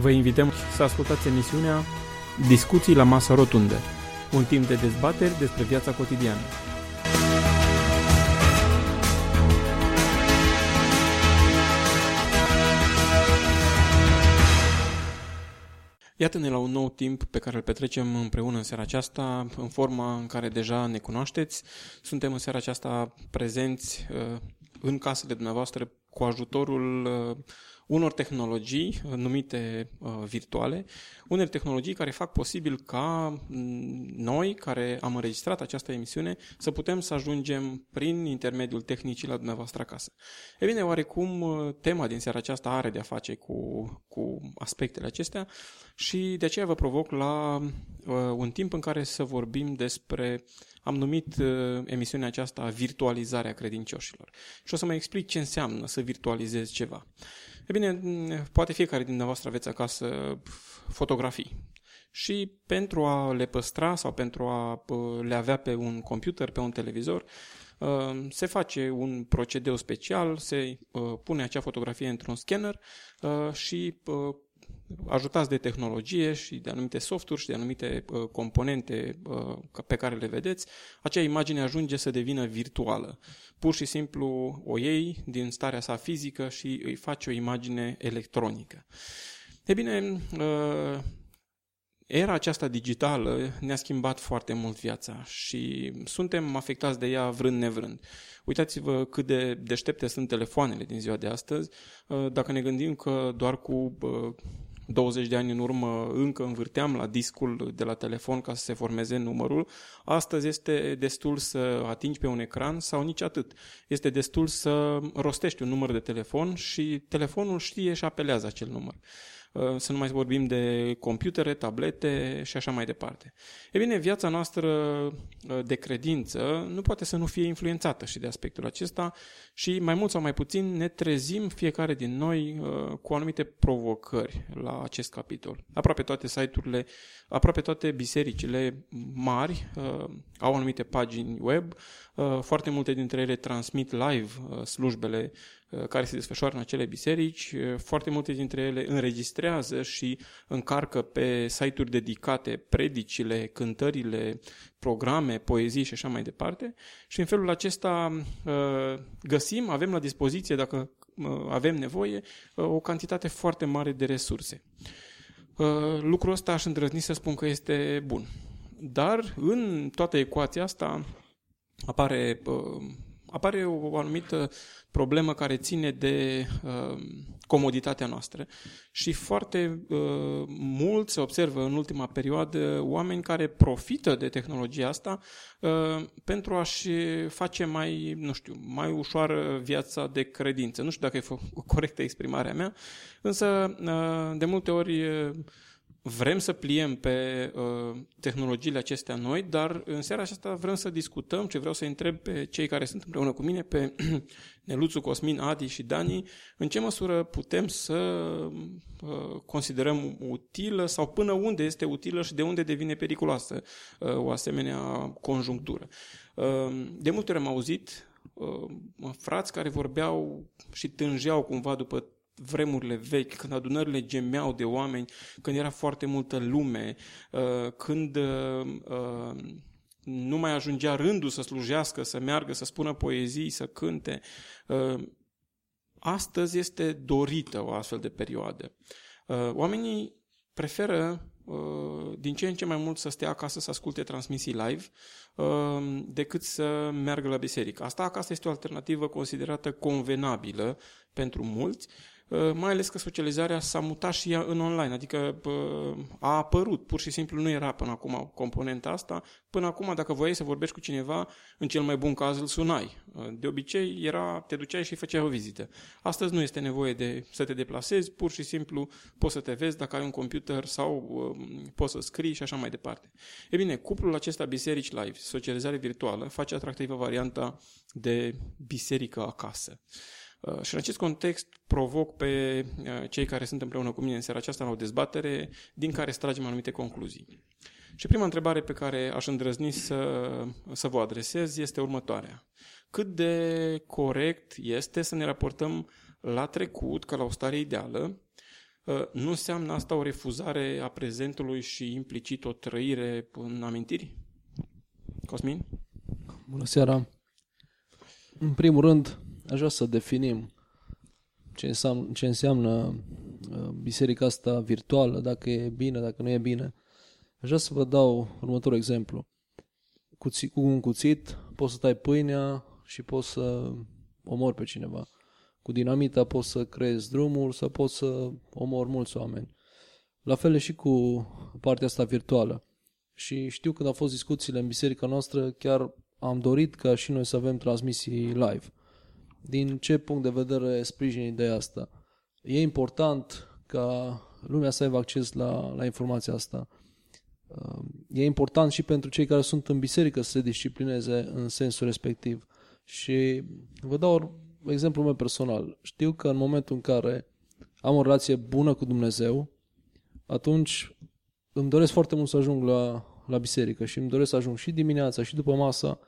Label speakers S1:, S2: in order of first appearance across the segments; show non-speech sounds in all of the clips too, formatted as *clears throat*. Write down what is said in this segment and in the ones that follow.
S1: Vă invităm să ascultați emisiunea Discuții la masă rotundă, un timp de dezbateri despre viața cotidiană. Iată-ne la un nou timp pe care îl petrecem împreună în seara aceasta, în forma în care deja ne cunoașteți. Suntem în seara aceasta prezenți uh, în casele dumneavoastră cu ajutorul uh, unor tehnologii uh, numite uh, virtuale, unele tehnologii care fac posibil ca mm, noi, care am înregistrat această emisiune, să putem să ajungem prin intermediul tehnicii la dumneavoastră acasă. E bine, oarecum uh, tema din seara aceasta are de-a face cu, cu aspectele acestea și de aceea vă provoc la uh, un timp în care să vorbim despre am numit uh, emisiunea aceasta virtualizarea credincioșilor. Și o să mai explic ce înseamnă să virtualizezi ceva. E bine, poate fiecare din dumneavoastră aveți acasă fotografii. Și pentru a le păstra sau pentru a le avea pe un computer, pe un televizor, uh, se face un procedeu special, se uh, pune acea fotografie într-un scanner uh, și ajutați de tehnologie și de anumite softuri și de anumite uh, componente uh, pe care le vedeți, acea imagine ajunge să devină virtuală. Pur și simplu o iei din starea sa fizică și îi faci o imagine electronică. E bine, uh, era aceasta digitală ne-a schimbat foarte mult viața și suntem afectați de ea vrând nevrând. Uitați-vă cât de deștepte sunt telefoanele din ziua de astăzi. Uh, dacă ne gândim că doar cu uh, 20 de ani în urmă încă învârteam la discul de la telefon ca să se formeze numărul, astăzi este destul să atingi pe un ecran sau nici atât. Este destul să rostești un număr de telefon și telefonul știe și apelează acel număr. Uh, să nu mai vorbim de computere, tablete și așa mai departe. E bine, viața noastră uh, de credință nu poate să nu fie influențată și de aspectul acesta și mai mult sau mai puțin ne trezim fiecare din noi uh, cu anumite provocări la acest capitol. Aproape toate site-urile, aproape toate bisericile mari au anumite pagini web, foarte multe dintre ele transmit live slujbele Uh, care se desfășoară în acele biserici. Uh, foarte multe dintre ele înregistrează și încarcă pe site-uri dedicate predicile, cântările, programe, poezii și așa mai departe. Și în felul acesta uh, găsim, avem la dispoziție, dacă avem nevoie, o cantitate foarte mare de resurse. Lucrul ăsta aș îndrăzni să spun că este bun. Dar în toată ecuația asta apare apare o anumită problemă care ține de uh, comoditatea noastră și foarte uh, mult se observă în ultima perioadă oameni care profită de tehnologia asta uh, pentru a-și face mai, nu știu, mai ușoară viața de credință. Nu știu dacă e o corectă exprimarea mea, însă uh, de multe ori uh, vrem să pliem pe uh, tehnologiile acestea noi, dar în seara aceasta vrem să discutăm ce vreau să întreb pe cei care sunt împreună cu mine, pe *clears throat* Neluțu, Cosmin, Adi și Dani, în ce măsură putem să uh, considerăm utilă sau până unde este utilă și de unde devine periculoasă uh, o asemenea conjunctură. Uh, de multe ori am auzit uh, frați care vorbeau și tângeau cumva după vremurile vechi, când adunările gemeau de oameni, când era foarte multă lume, uh, când uh, uh, nu mai ajungea rândul să slujească, să meargă, să spună poezii, să cânte. Astăzi este dorită o astfel de perioadă. Oamenii preferă din ce în ce mai mult să stea acasă să asculte transmisii live decât să meargă la biserică. Asta acasă este o alternativă considerată convenabilă pentru mulți Uh, mai ales că socializarea s-a mutat și ea în online, adică uh, a apărut, pur și simplu nu era până acum componenta asta. Până acum, dacă voiai să vorbești cu cineva, în cel mai bun caz îl sunai. Uh, de obicei, era, te duceai și făceai o vizită. Astăzi nu este nevoie de să te deplasezi, pur și simplu poți să te vezi dacă ai un computer sau poți să scrii și așa mai departe. E bine, cuplul acesta biserici live, socializare virtuală, face atractivă varianta de biserică acasă. Uh, și în acest context provoc pe uh, cei care sunt împreună cu mine în seara aceasta la o dezbatere din care stragem anumite concluzii. Și prima întrebare pe care aș îndrăzni să, să vă adresez este următoarea. Cât de corect este să ne raportăm la trecut ca la o stare ideală Uh, nu înseamnă asta o refuzare a prezentului și implicit o trăire în amintiri? Cosmin?
S2: Bună seara! În primul rând, aș vrea să definim ce înseamnă, ce înseamnă uh, biserica asta virtuală, dacă e bine, dacă nu e bine. Aș vrea să vă dau următorul exemplu. Cu un cuțit poți să tai pâinea și poți să omori pe cineva. Cu dinamita poți să creezi drumul sau poți să omori mulți oameni. La fel și cu partea asta virtuală. Și știu când au fost discuțiile în biserica noastră, chiar am dorit ca și noi să avem transmisii live. Din ce punct de vedere sprijin ideea asta? E important ca lumea să aibă acces la, la informația asta. E important și pentru cei care sunt în biserică să se disciplineze în sensul respectiv. Și vă dau exemplul meu personal. Știu că în momentul în care am o relație bună cu Dumnezeu, atunci îmi doresc foarte mult să ajung la, la biserică și îmi doresc să ajung și dimineața și după masa,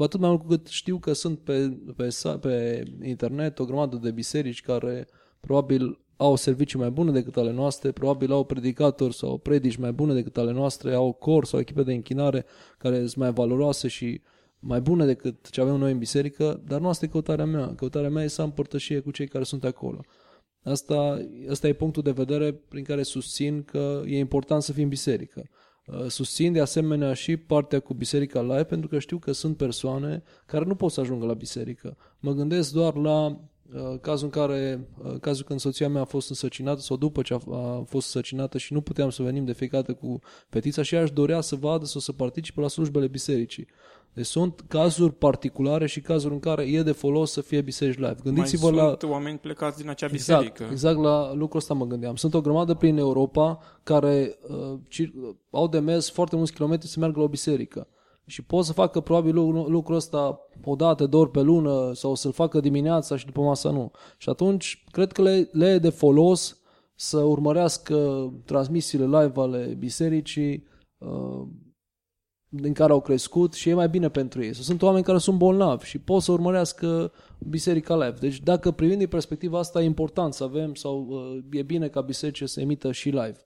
S2: cu atât mai mult cât știu că sunt pe, pe, pe internet o grămadă de biserici care probabil au servicii mai bune decât ale noastre, probabil au predicatori sau predici mai bune decât ale noastre, au cor sau echipe de închinare care sunt mai valoroase și mai bune decât ce avem noi în biserică, dar nu asta e căutarea mea. Căutarea mea e să am părtășie cu cei care sunt acolo. Asta, asta e punctul de vedere prin care susțin că e important să fim biserică. Uh, susțin de asemenea și partea cu Biserica Live pentru că știu că sunt persoane care nu pot să ajungă la biserică. Mă gândesc doar la uh, cazul în care, uh, cazul când soția mea a fost însăcinată sau după ce a, a fost însăcinată și nu puteam să venim de fiecare dată cu fetița și ea își dorea să vadă sau să participe la slujbele bisericii. Deci sunt cazuri particulare și cazuri în care e de folos să fie biserici live.
S1: Gândiți-vă Mai la... sunt oameni plecați din acea
S2: exact,
S1: biserică.
S2: Exact la lucrul ăsta mă gândeam. Sunt o grămadă prin Europa care uh, cir- au de mers foarte mulți kilometri să meargă la o biserică. Și pot să facă probabil lucrul ăsta o dată, două ori pe lună sau să-l facă dimineața și după masa nu. Și atunci cred că le, le e de folos să urmărească transmisiile live ale bisericii uh, din care au crescut și e mai bine pentru ei. Sunt oameni care sunt bolnavi și pot să urmărească Biserica Live. Deci dacă privind din perspectiva asta e important să avem sau uh, e bine ca biserice să emită și live.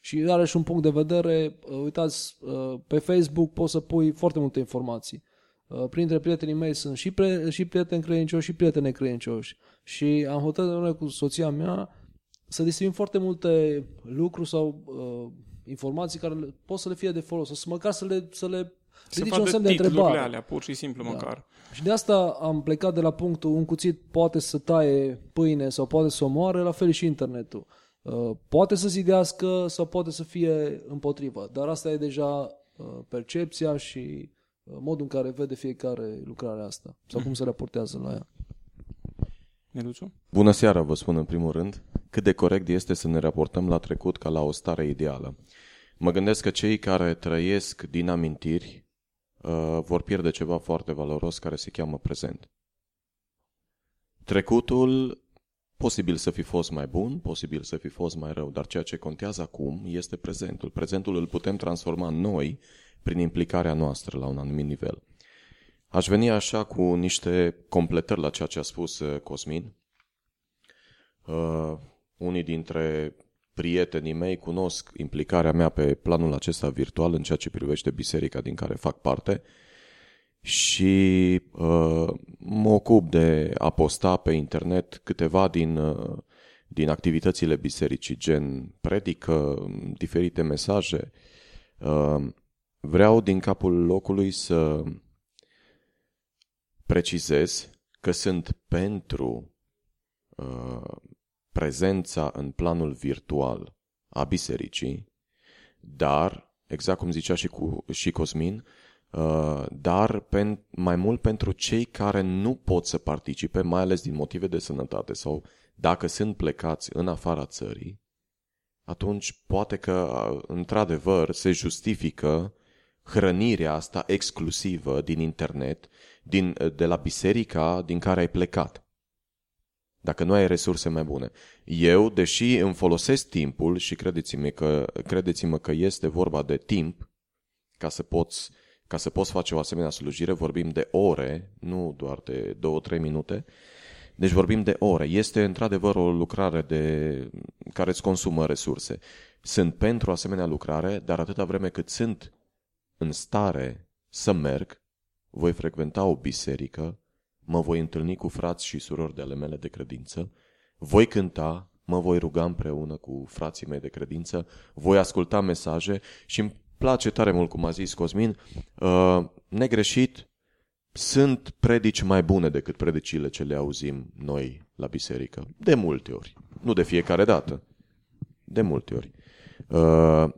S2: Și are și un punct de vedere, uh, uitați, uh, pe Facebook poți să pui foarte multe informații. Uh, printre prietenii mei sunt și, pre, și prieteni credincioși și prieteni credincioși. Și am hotărât cu soția mea să distribuim foarte multe lucruri sau uh, informații care pot să le fie de folos, să măcar să le, să le
S1: să ridice un semn de întrebare. alea, pur și simplu da. măcar.
S2: Și de asta am plecat de la punctul un cuțit poate să taie pâine sau poate să omoare, la fel și internetul. Uh, poate să zidească sau poate să fie împotrivă, dar asta e deja uh, percepția și uh, modul în care vede fiecare lucrarea asta sau cum se raportează la ea.
S1: Neluțu?
S3: Bună seara, vă spun în primul rând. Cât de corect este să ne raportăm la trecut ca la o stare ideală. Mă gândesc că cei care trăiesc din amintiri uh, vor pierde ceva foarte valoros care se cheamă prezent. Trecutul posibil să fi fost mai bun, posibil să fi fost mai rău, dar ceea ce contează acum este prezentul. Prezentul îl putem transforma noi prin implicarea noastră la un anumit nivel. Aș veni așa cu niște completări la ceea ce a spus uh, Cosmin. Uh, unii dintre prietenii mei cunosc implicarea mea pe planul acesta virtual în ceea ce privește biserica din care fac parte și uh, mă ocup de a posta pe internet câteva din, uh, din activitățile bisericii, gen predică, diferite mesaje. Uh, vreau din capul locului să precizez că sunt pentru uh, prezența în planul virtual a bisericii, dar, exact cum zicea și, cu, și Cosmin, uh, dar pen, mai mult pentru cei care nu pot să participe, mai ales din motive de sănătate sau dacă sunt plecați în afara țării, atunci poate că, într-adevăr, se justifică hrănirea asta exclusivă din internet, din, de la biserica din care ai plecat dacă nu ai resurse mai bune. Eu, deși îmi folosesc timpul și credeți-mă că, credeți-mă că este vorba de timp ca să poți ca să poți face o asemenea slujire, vorbim de ore, nu doar de 2-3 minute. Deci vorbim de ore. Este într-adevăr o lucrare de, care îți consumă resurse. Sunt pentru asemenea lucrare, dar atâta vreme cât sunt în stare să merg, voi frecventa o biserică, mă voi întâlni cu frați și surori de ale mele de credință, voi cânta, mă voi ruga împreună cu frații mei de credință, voi asculta mesaje și îmi place tare mult, cum a zis Cosmin, uh, negreșit, sunt predici mai bune decât predicile ce le auzim noi la biserică. De multe ori. Nu de fiecare dată. De multe ori. Uh,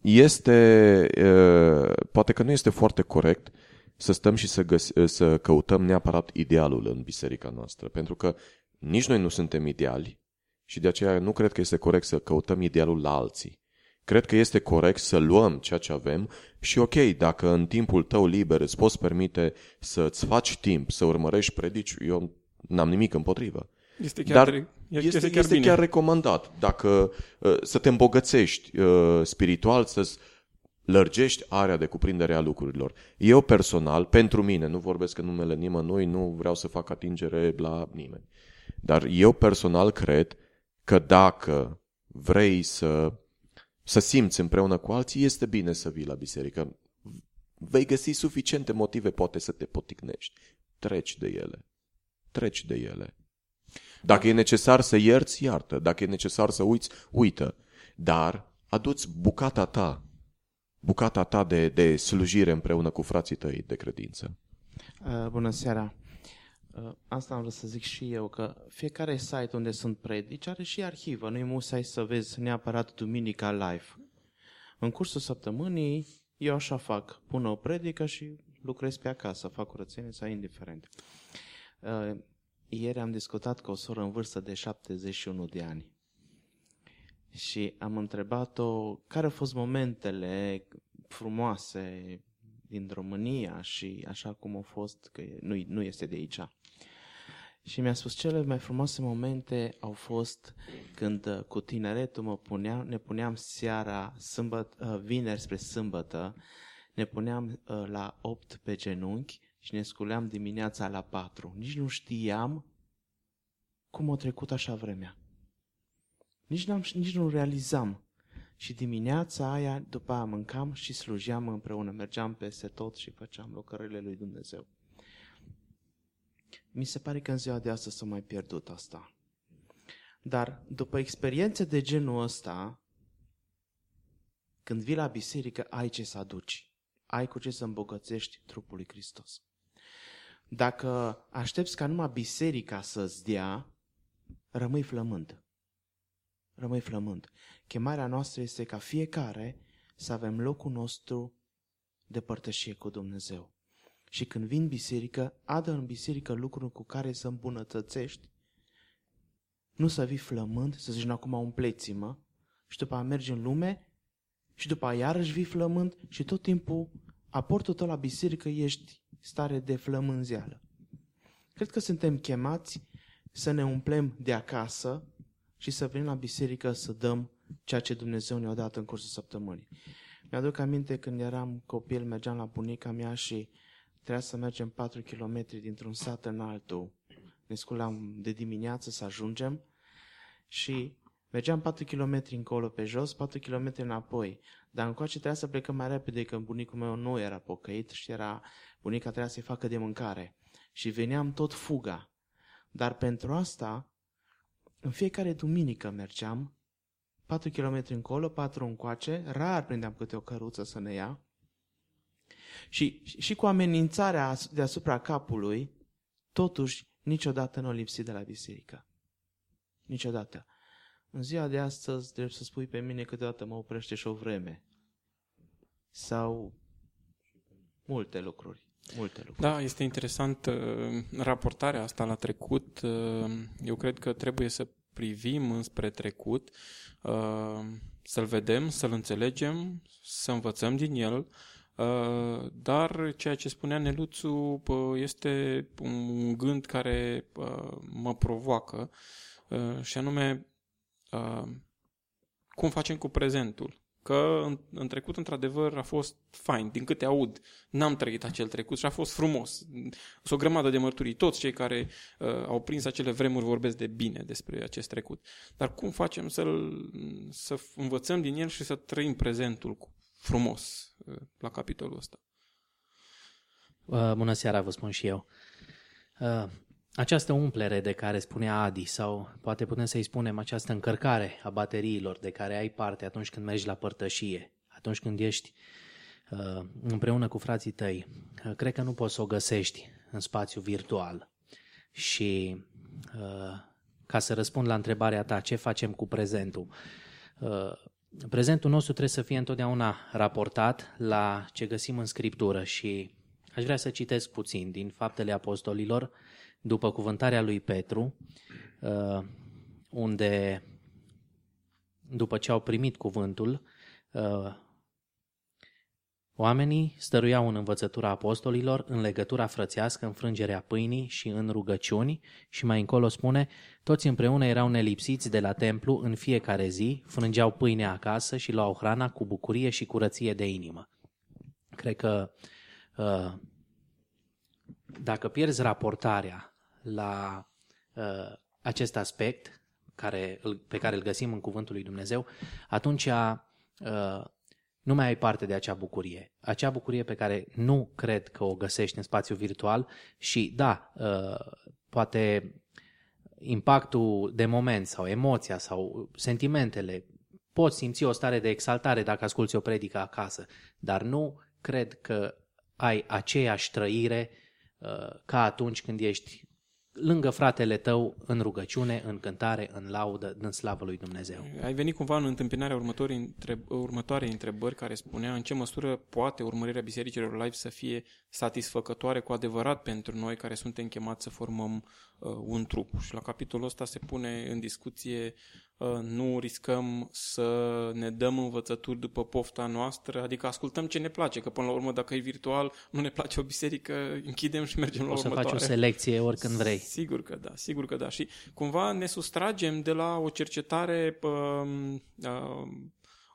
S3: este, uh, poate că nu este foarte corect să stăm și să, găs- să căutăm neapărat idealul în biserica noastră, pentru că nici noi nu suntem ideali și de aceea nu cred că este corect să căutăm idealul la alții. Cred că este corect să luăm ceea ce avem și ok, dacă în timpul tău liber îți poți permite să-ți faci timp, să urmărești predici, eu n-am nimic împotrivă.
S1: Este chiar,
S3: Dar
S1: este,
S3: este,
S1: chiar,
S3: este
S1: bine.
S3: chiar recomandat. Dacă uh, să te îmbogățești uh, spiritual, să-ți lărgești area de cuprindere a lucrurilor. Eu personal, pentru mine, nu vorbesc în numele nimănui, nu vreau să fac atingere la nimeni. Dar eu personal cred că dacă vrei să, să simți împreună cu alții, este bine să vii la biserică. Vei găsi suficiente motive poate să te poticnești. Treci de ele. Treci de ele. Dacă e necesar să ierți, iartă. Dacă e necesar să uiți, uită. Dar aduți bucata ta, bucata ta de, de slujire împreună cu frații tăi de credință.
S4: Uh, bună seara! Uh, asta am vrut să zic și eu, că fiecare site unde sunt predici are și arhivă. Nu-i musai să vezi neapărat duminica live. În cursul săptămânii, eu așa fac. Pun o predică și lucrez pe acasă, fac curățenie sau indiferent. Uh, ieri am discutat cu o soră în vârstă de 71 de ani. Și am întrebat-o care au fost momentele frumoase din România și așa cum au fost, că nu, nu este de aici. Și mi-a spus cele mai frumoase momente au fost când uh, cu tineretul mă puneam, ne puneam seara, sâmbăt, uh, vineri spre sâmbătă, ne puneam uh, la 8 pe genunchi și ne sculeam dimineața la 4. Nici nu știam cum a trecut așa vremea. Nici, n-am, nici nu realizam. Și dimineața aia, după aia mâncam și slujeam împreună. Mergeam peste tot și făceam lucrările lui Dumnezeu. Mi se pare că în ziua de astăzi s-a mai pierdut asta. Dar după experiențe de genul ăsta, când vii la biserică, ai ce să aduci. Ai cu ce să îmbogățești trupul lui Hristos. Dacă aștepți ca numai biserica să-ți dea, rămâi flămând. Rămâi flămând. Chemarea noastră este ca fiecare să avem locul nostru de părtășie cu Dumnezeu. Și când vin biserică, adă în biserică lucruri cu care să îmbunătățești. Nu să vii flămând, să zici, acum umpleți-mă, și după aia mergi în lume, și după aia iarăși vii flămând și tot timpul aportul tău la biserică ești stare de flămânzeală. Cred că suntem chemați să ne umplem de acasă și să venim la biserică să dăm ceea ce Dumnezeu ne-a dat în cursul săptămânii. Mi-aduc aminte când eram copil, mergeam la bunica mea și trebuia să mergem 4 km dintr-un sat în altul. Ne sculam de dimineață să ajungem și mergeam 4 km încolo pe jos, 4 km înapoi. Dar încoace trebuia să plecăm mai repede, că bunicul meu nu era pocăit și era, bunica trebuia să-i facă de mâncare. Și veneam tot fuga. Dar pentru asta, în fiecare duminică mergeam 4 km încolo, 4 încoace, rar prindeam câte o căruță să ne ia. Și, și cu amenințarea deasupra capului, totuși niciodată nu o lipsi de la biserică. Niciodată. În ziua de astăzi, trebuie să spui pe mine câteodată mă oprește și o vreme. Sau multe lucruri. Multe lucruri.
S1: Da, este interesant uh, raportarea asta la trecut. Uh, eu cred că trebuie să privim înspre trecut, uh, să-l vedem, să-l înțelegem, să învățăm din el, uh, dar ceea ce spunea Neluțu uh, este un gând care uh, mă provoacă uh, și anume uh, cum facem cu prezentul, Că în, în trecut, într-adevăr, a fost fain. Din câte aud, n-am trăit acel trecut și a fost frumos. Sunt o grămadă de mărturii. Toți cei care uh, au prins acele vremuri vorbesc de bine despre acest trecut. Dar cum facem să-l, să învățăm din el și să trăim prezentul cu frumos uh, la capitolul ăsta?
S5: Uh, bună seara, vă spun și eu. Uh, această umplere de care spunea Adi sau poate putem să-i spunem această încărcare a bateriilor de care ai parte atunci când mergi la părtășie, atunci când ești uh, împreună cu frații tăi, uh, cred că nu poți să o găsești în spațiu virtual. Și uh, ca să răspund la întrebarea ta, ce facem cu prezentul? Uh, prezentul nostru trebuie să fie întotdeauna raportat la ce găsim în Scriptură și aș vrea să citesc puțin din Faptele Apostolilor, după cuvântarea lui Petru, uh, unde, după ce au primit cuvântul, uh, oamenii stăruiau în învățătura apostolilor, în legătura frățească, în frângerea pâinii și în rugăciuni și mai încolo spune, toți împreună erau nelipsiți de la templu în fiecare zi, frângeau pâinea acasă și luau hrana cu bucurie și curăție de inimă. Cred că uh, dacă pierzi raportarea la uh, acest aspect care, pe care îl găsim în Cuvântul lui Dumnezeu, atunci uh, nu mai ai parte de acea bucurie. Acea bucurie pe care nu cred că o găsești în spațiu virtual și da, uh, poate impactul de moment sau emoția sau sentimentele, poți simți o stare de exaltare dacă asculți o predică acasă, dar nu cred că ai aceeași trăire uh, ca atunci când ești lângă fratele tău în rugăciune, în cântare, în laudă, în slavă lui Dumnezeu.
S1: Ai venit cumva în întâmpinarea următoarei, întreb, următoarei întrebări care spunea în ce măsură poate urmărirea bisericilor live să fie satisfăcătoare cu adevărat pentru noi care suntem chemați să formăm uh, un trup. Și la capitolul ăsta se pune în discuție uh, nu riscăm să ne dăm învățături după pofta noastră, adică ascultăm ce ne place, că până la urmă dacă e virtual, nu ne place o biserică, închidem și mergem la
S5: o să
S1: următoare.
S5: faci o selecție oricând vrei.
S1: Sigur că da, sigur că da. Și cumva ne sustragem de la o cercetare uh, uh,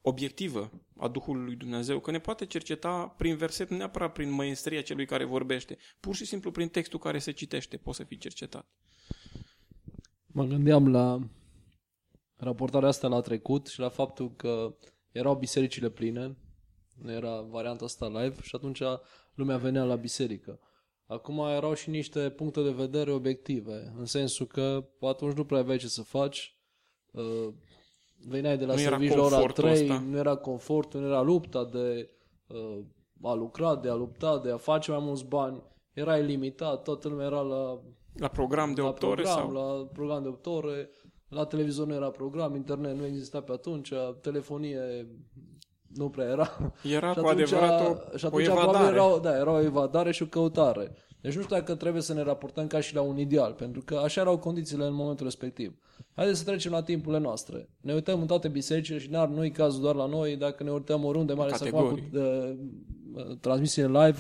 S1: obiectivă a Duhului lui Dumnezeu, că ne poate cerceta prin verset, nu neapărat prin măiestria celui care vorbește, pur și simplu prin textul care se citește, poți să fii cercetat.
S2: Mă gândeam la raportarea asta la trecut și la faptul că erau bisericile pline, nu era varianta asta live și atunci lumea venea la biserică. Acum erau și niște puncte de vedere obiective, în sensul că atunci nu prea aveai ce să faci, uh, veneai de la
S1: Nu era
S2: serviciu la ora
S1: confortul
S2: 3,
S1: ăsta.
S2: nu era confort, nu era lupta de uh, a lucra, de a lupta, de a face mai mulți bani, erai limitat, toată lumea era la,
S1: La program de
S2: la
S1: 8 ore
S2: program,
S1: sau...
S2: la program de 8 ore, la televizor nu era program, internet nu exista pe atunci, telefonie nu prea era.
S1: Era *laughs*
S2: Și
S1: cu
S2: atunci-
S1: adevărat o,
S2: și
S1: o
S2: atunci
S1: evadare.
S2: probabil Era, da, era o evadare și o căutare. Deci nu știu dacă trebuie să ne raportăm ca și la un ideal, pentru că așa erau condițiile în momentul respectiv. Haideți să trecem la timpurile noastre. Ne uităm în toate bisericile și n-ar nu cazul doar la noi, dacă ne uităm oriunde, mai ales acum cu
S1: Categorii.
S2: uh, transmisiile live,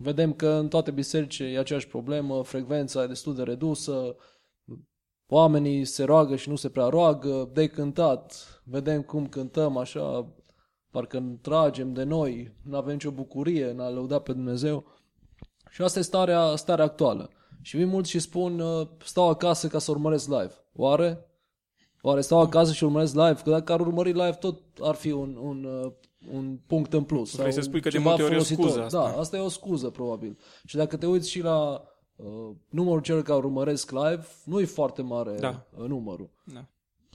S2: vedem că în toate bisericile e aceeași problemă, frecvența e destul de redusă, oamenii se roagă și nu se prea roagă, de cântat, vedem cum cântăm așa, parcă tragem de noi, nu avem nicio bucurie în a lăuda pe Dumnezeu. Și asta e starea, starea actuală. Și vin mulți și spun, uh, stau acasă ca să urmăresc live. Oare? Oare stau acasă și urmăresc live? Că dacă ar urmări live, tot ar fi un, un, uh, un punct în plus.
S1: Vrei
S2: sau
S1: să spui că de
S2: ceva
S1: multe ori e o
S2: folositor.
S1: scuză asta.
S2: Da, asta e o scuză, probabil. Și dacă te uiți și la uh, numărul celor care urmăresc live, nu e foarte mare
S1: Da.
S2: uh, numărul.
S1: Da.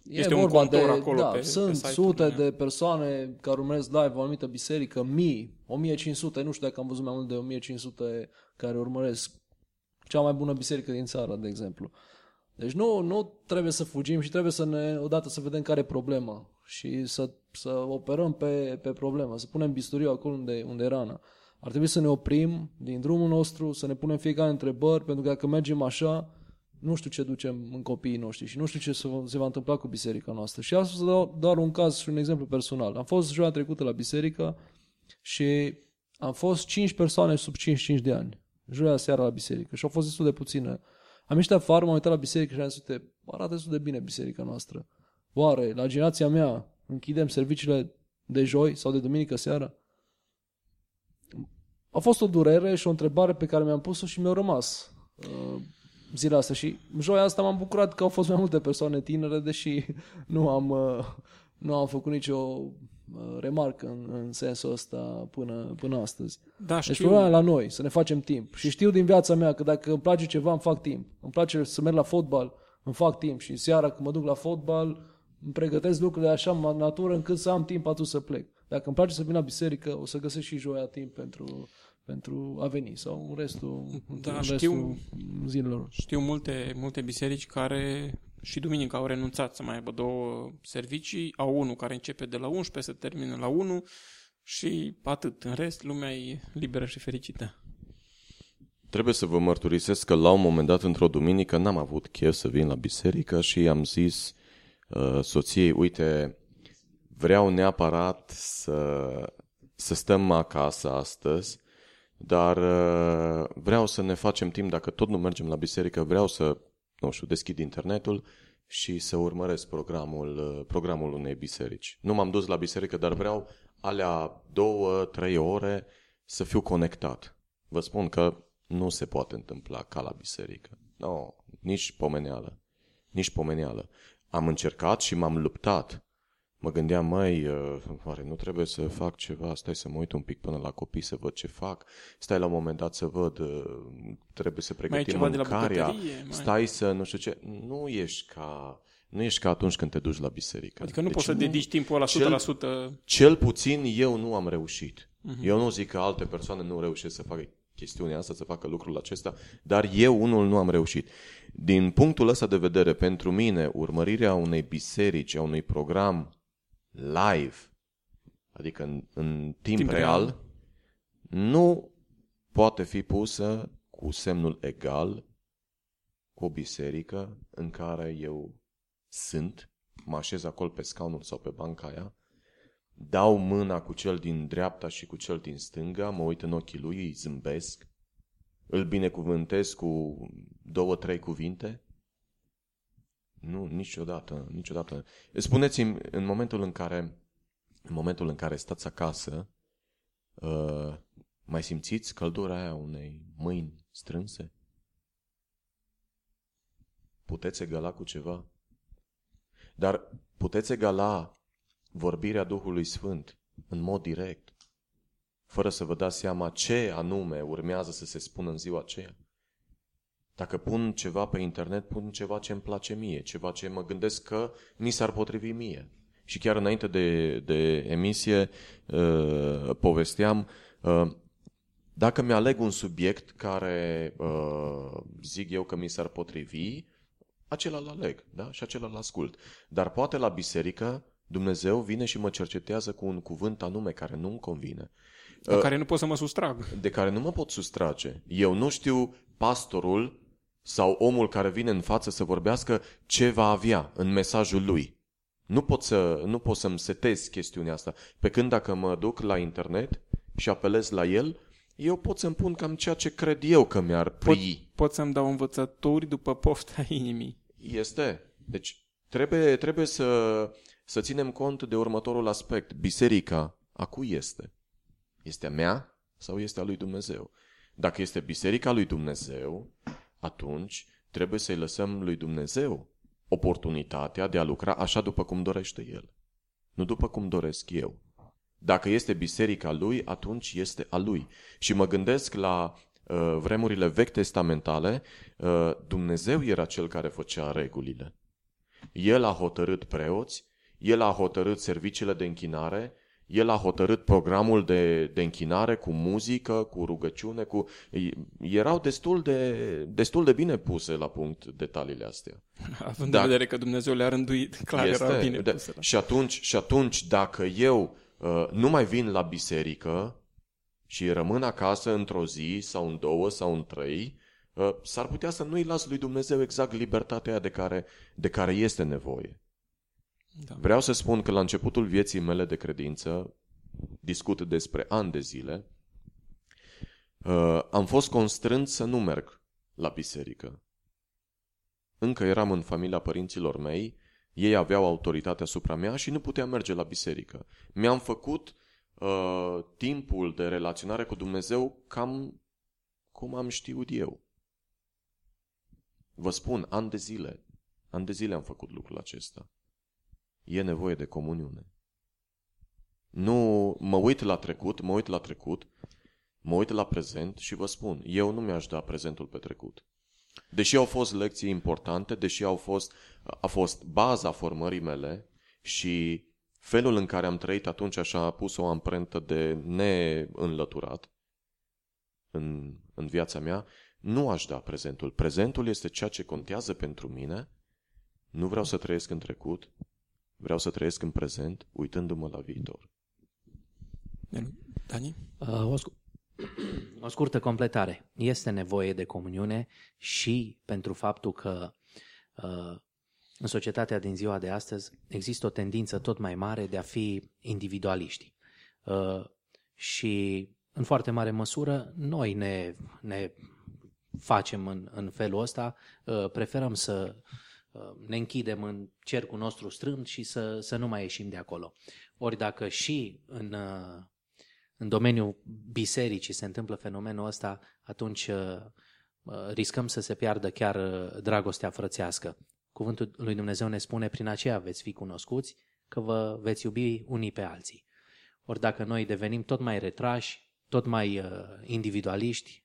S2: E
S1: Este un
S2: vorba de,
S1: contor acolo
S2: da,
S1: pe- pe
S2: sunt
S1: site-ul,
S2: sute
S1: da.
S2: de persoane care urmăresc live o anumită biserică, mii, 1500, nu știu dacă am văzut mai mult de 1500 care urmăresc cea mai bună biserică din țară, de exemplu. Deci nu, nu trebuie să fugim și trebuie să ne, odată să vedem care e problema și să, să operăm pe, pe problemă, să punem bisturiu acolo unde, unde e rana. Ar trebui să ne oprim din drumul nostru, să ne punem fiecare întrebări, pentru că dacă mergem așa, nu știu ce ducem în copiii noștri și nu știu ce se va, se va întâmpla cu biserica noastră. Și asta să dau doar un caz și un exemplu personal. Am fost joia trecută la biserică și am fost 5 persoane sub 55 de ani. Joia seara la biserică și au fost destul de puține. Am ieșit afară, m-am uitat la biserică și am zis, uite, arată destul de bine biserica noastră. Oare, la generația mea, închidem serviciile de joi sau de duminică seara. A fost o durere și o întrebare pe care mi-am pus-o și mi-a rămas uh, zilea asta și joia asta m-am bucurat că au fost mai multe persoane tinere, deși nu am, uh, nu am făcut nicio uh, remarcă în, în sensul ăsta până, până astăzi.
S1: Da,
S2: Deci
S1: știu.
S2: problema e la noi, să ne facem timp. Și știu din viața mea că dacă îmi place ceva, îmi fac timp. Îmi place să merg la fotbal, îmi fac timp. Și seara când mă duc la fotbal, îmi pregătesc lucrurile așa în natură încât să am timp atunci să plec. Dacă îmi place să vin la biserică, o să găsesc și joia timp pentru, pentru a veni sau în restul,
S1: Da,
S2: în
S1: știu.
S2: restul zilelor.
S1: Știu multe, multe biserici care și duminica au renunțat să mai aibă două servicii. Au unul care începe de la 11, se termină la 1 și atât. În rest, lumea e liberă și fericită.
S3: Trebuie să vă mărturisesc că la un moment dat, într-o duminică, n-am avut chef să vin la biserică și am zis uh, soției, uite, vreau neapărat să, să stăm acasă astăzi, dar uh, vreau să ne facem timp, dacă tot nu mergem la biserică, vreau să, nu știu, deschid internetul și să urmăresc programul, uh, programul unei biserici. Nu m-am dus la biserică, dar vreau alea două, trei ore să fiu conectat. Vă spun că nu se poate întâmpla ca la biserică. No, nici pomeneală. Nici pomeneală. Am încercat și m-am luptat. Mă gândeam, măi, uh, oare nu trebuie să fac ceva, stai să mă uit un pic până la copii să văd ce fac, stai la un moment dat să văd, uh, trebuie să pregătim
S1: ceva de la
S3: mâncarea,
S1: bucătărie, mai-
S3: stai să nu știu ce. Nu ești ca, nu ești ca atunci când te duci la biserică.
S1: Adică nu
S3: Deci
S1: poți să dedici timpul ăla
S3: Cel-
S1: 100%.
S3: cel puțin eu nu am reușit.
S1: Mhm.
S3: Uh-huh. Eu nu zic că alte persoane nu reușesc să facă chestiunea asta, să facă lucrul acesta, dar eu unul nu am reușit. Din punctul ăsta de vedere, pentru mine, urmărirea unei biserici, a unui program live, adică în, în timp,
S1: Timp
S3: timp
S1: real.
S3: real, nu poate fi pusă cu semnul egal cu o biserică în care eu sunt, mă așez acolo pe scaunul sau pe banca aia, dau mâna cu cel din dreapta și cu cel din stânga, mă uit în ochii lui, îi zâmbesc, îl binecuvântez cu două, trei cuvinte. Nu, niciodată, niciodată. Spuneți-mi, în momentul în care, în momentul în care stați acasă, uh, mai simțiți căldura aia unei mâini strânse? Puteți egala cu ceva? Dar puteți egala vorbirea Duhului Sfânt în mod direct, fără să vă dați seama ce anume urmează să se spună în ziua aceea. Dacă pun ceva pe internet, pun ceva ce îmi place mie, ceva ce mă gândesc că mi s-ar potrivi mie. Și chiar înainte de, de emisie uh, povesteam, uh, dacă mi-aleg un subiect care uh, zic eu că mi s-ar potrivi, acela îl aleg, da? Și acela îl ascult. Dar poate la biserică Dumnezeu vine și mă cercetează cu un cuvânt anume care nu-mi convine,
S1: La care nu pot să mă sustrag.
S3: de care nu mă pot sustrage. Eu nu știu pastorul sau omul care vine în față să vorbească ce va avea în mesajul lui. Nu pot, să, nu pot să-mi setez chestiunea asta. Pe când dacă mă duc la internet și apelez la el, eu pot să-mi pun cam ceea ce cred eu că mi-ar
S1: Pot,
S3: prii.
S1: pot să-mi dau învățături după pofta *laughs* inimii.
S3: Este. Deci trebuie, trebuie să, să ținem cont de următorul aspect. Biserica, a cui este? Este a mea sau este a lui Dumnezeu? Dacă este biserica lui Dumnezeu, atunci trebuie să-i lăsăm lui Dumnezeu oportunitatea de a lucra așa după cum dorește El. Nu după cum doresc eu. Dacă este biserica lui, atunci este a lui. Și mă gândesc la uh, vremurile vechi testamentale, uh, Dumnezeu era cel care făcea regulile. El a hotărât preoți, el a hotărât serviciile de închinare, el a hotărât programul de, de închinare cu muzică, cu rugăciune, cu... erau destul de, destul de bine puse la punct detaliile astea. *laughs*
S1: Având
S3: Da.
S1: în vedere că Dumnezeu le-a rânduit, clar era bine
S3: de-
S1: puse. la-
S3: și, atunci, și atunci, dacă eu uh, nu mai vin la biserică și rămân acasă într-o zi sau în două sau în trei, uh, s-ar putea să nu-i las lui Dumnezeu exact libertatea aia de care, de care este nevoie.
S1: Da.
S3: Vreau să spun că la începutul vieții mele de credință, discut despre ani de zile, uh, am fost constrâns să nu merg la biserică. Încă eram în familia părinților mei, Ei aveau autoritatea asupra mea și nu puteam merge la biserică. Mi-am făcut uh, timpul de relaționare cu Dumnezeu cam cum am știut eu. Vă spun, ani de zile, ani de zile am făcut lucrul acesta. E nevoie de comuniune. Nu mă uit la trecut, mă uit la trecut, mă uit la prezent și vă spun, eu nu mi-aș da prezentul pe trecut. Deși au fost lecții importante, deși au fost, a fost baza formării mele și felul în care am trăit atunci așa a pus o amprentă de neînlăturat în, în viața mea, nu aș da prezentul. Prezentul este ceea ce contează pentru mine. Nu vreau să trăiesc în trecut, vreau să trăiesc în prezent, uitându-mă la viitor.
S1: Dani?
S5: Uh, o, scu- *clears throat* o scurtă completare. Este nevoie de comuniune și pentru faptul că uh, în societatea din ziua de astăzi există o tendință tot mai mare de a fi individualiști. Uh, și în foarte mare măsură noi ne, ne facem în, în felul ăsta, uh, preferăm să uh, ne închidem în cercul nostru strâmt și să, să nu mai ieșim de acolo. Ori dacă și în, uh, în domeniul bisericii se întâmplă fenomenul ăsta, atunci riscăm să se piardă chiar dragostea frățească. Cuvântul lui Dumnezeu ne spune, prin aceea veți fi cunoscuți, că vă veți iubi unii pe alții. Ori dacă noi devenim tot mai retrași, tot mai individualiști,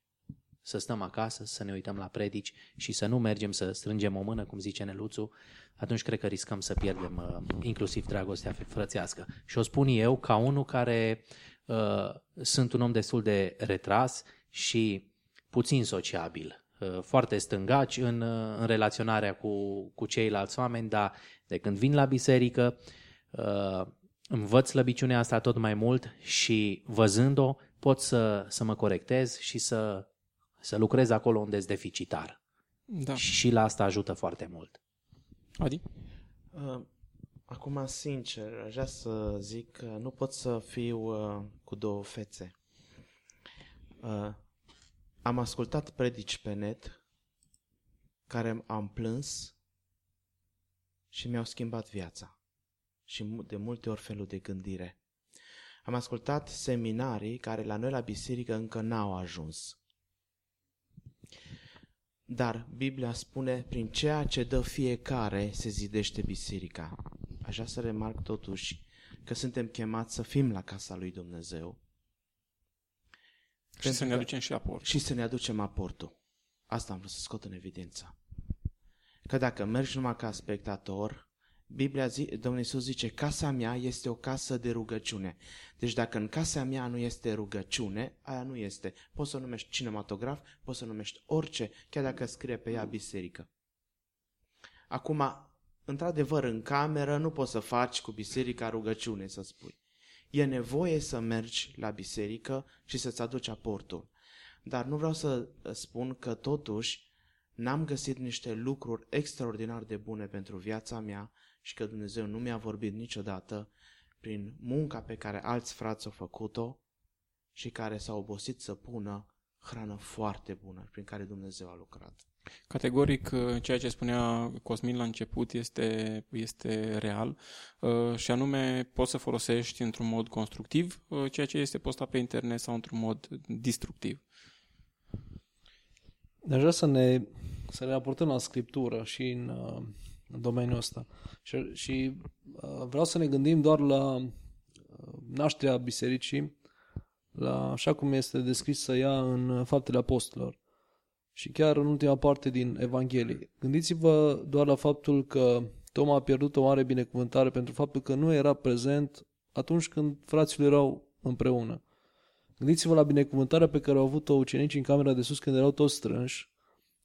S5: să stăm acasă, să ne uităm la predici și să nu mergem să strângem o mână, cum zice Neluțu, atunci cred că riscăm să pierdem uh, inclusiv dragostea frățească. Și o spun eu ca unul care uh, sunt un om destul de retras și puțin sociabil, uh, foarte stângaci în, uh, în relaționarea cu, cu ceilalți oameni, dar de când vin la biserică, uh, învăț slăbiciunea asta tot mai mult și văzând-o pot să, să mă corectez și să să lucrezi acolo unde ești deficitar. Da. Și la asta ajută foarte mult.
S1: Adi?
S4: Uh, acum, sincer, aș vrea să zic că nu pot să fiu uh, cu două fețe. Uh, am ascultat predici pe net care am plâns și mi-au schimbat viața și de multe ori felul de gândire. Am ascultat seminarii care la noi la biserică încă n-au ajuns. Dar Biblia spune, prin ceea ce dă fiecare se zidește biserica. Așa să remarc totuși că suntem chemați să fim la casa lui Dumnezeu.
S1: Și să ne aducem și aportul.
S4: Și să ne aducem aportul. Asta am vrut să scot în evidență. Că dacă mergi numai ca spectator, Biblia, zi, Domnul Iisus zice, casa mea este o casă de rugăciune. Deci dacă în casa mea nu este rugăciune, aia nu este. Poți să o numești cinematograf, poți să o numești orice, chiar dacă scrie pe ea biserică. Acum, într-adevăr, în cameră nu poți să faci cu biserica rugăciune, să spui. E nevoie să mergi la biserică și să-ți aduci aportul. Dar nu vreau să spun că totuși n-am găsit niște lucruri extraordinar de bune pentru viața mea și că Dumnezeu nu mi-a vorbit niciodată prin munca pe care alți frați au făcut-o și care s-au obosit să pună hrană foarte bună prin care Dumnezeu a lucrat.
S1: Categoric, uh, ceea ce spunea Cosmin la început este, este real uh, și anume poți să folosești într-un mod constructiv uh, ceea ce este postat pe internet sau într-un mod destructiv.
S2: Deci vrea să ne, să ne raportăm la Scriptură și în în domeniul ăsta. Și, și uh, vreau să ne gândim doar la uh, nașterea bisericii, la așa cum este descrisă ea în Faptele Apostolilor și chiar în ultima parte din Evanghelie. Gândiți-vă doar la faptul că Toma a pierdut o mare binecuvântare pentru faptul că nu era prezent atunci când frații erau împreună. Gândiți-vă la binecuvântarea pe care au avut-o ucenicii în camera de sus când erau toți strânși,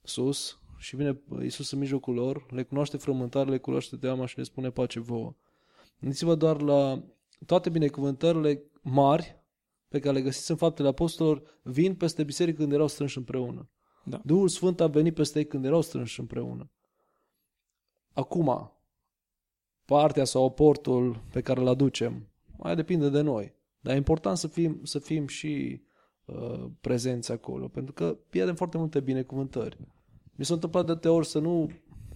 S2: sus, și vine Iisus în mijlocul lor, le cunoaște frământarea, le cunoaște teama și le spune pace vouă. Gândiți-vă doar la toate binecuvântările mari pe care le găsiți în faptele apostolilor, vin peste biserică când erau strânși împreună. Da. Duhul Sfânt a venit peste ei când erau strânși împreună. Acum, partea sau aportul pe care îl aducem, mai depinde de noi. Dar e important să fim, să fim și uh, prezenți acolo, pentru că pierdem foarte multe binecuvântări. Mi s-a întâmplat de ori să nu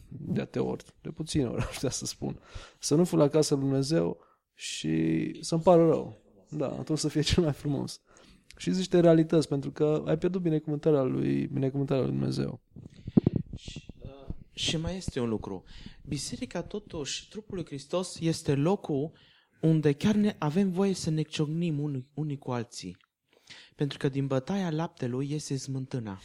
S2: de atâtea ori, de puține ori, *laughs* aș putea să spun, să nu fiu la casa lui Dumnezeu și să-mi pară rău. Da, atunci să fie cel mai frumos. Și zici realități, pentru că ai pierdut binecuvântarea lui, binecuvântarea lui Dumnezeu.
S4: Și mai este un lucru. Biserica, totuși, trupul lui Hristos este locul unde chiar ne avem voie să ne ciognim unii, unii cu alții. Pentru că din bătaia laptelui iese smântâna.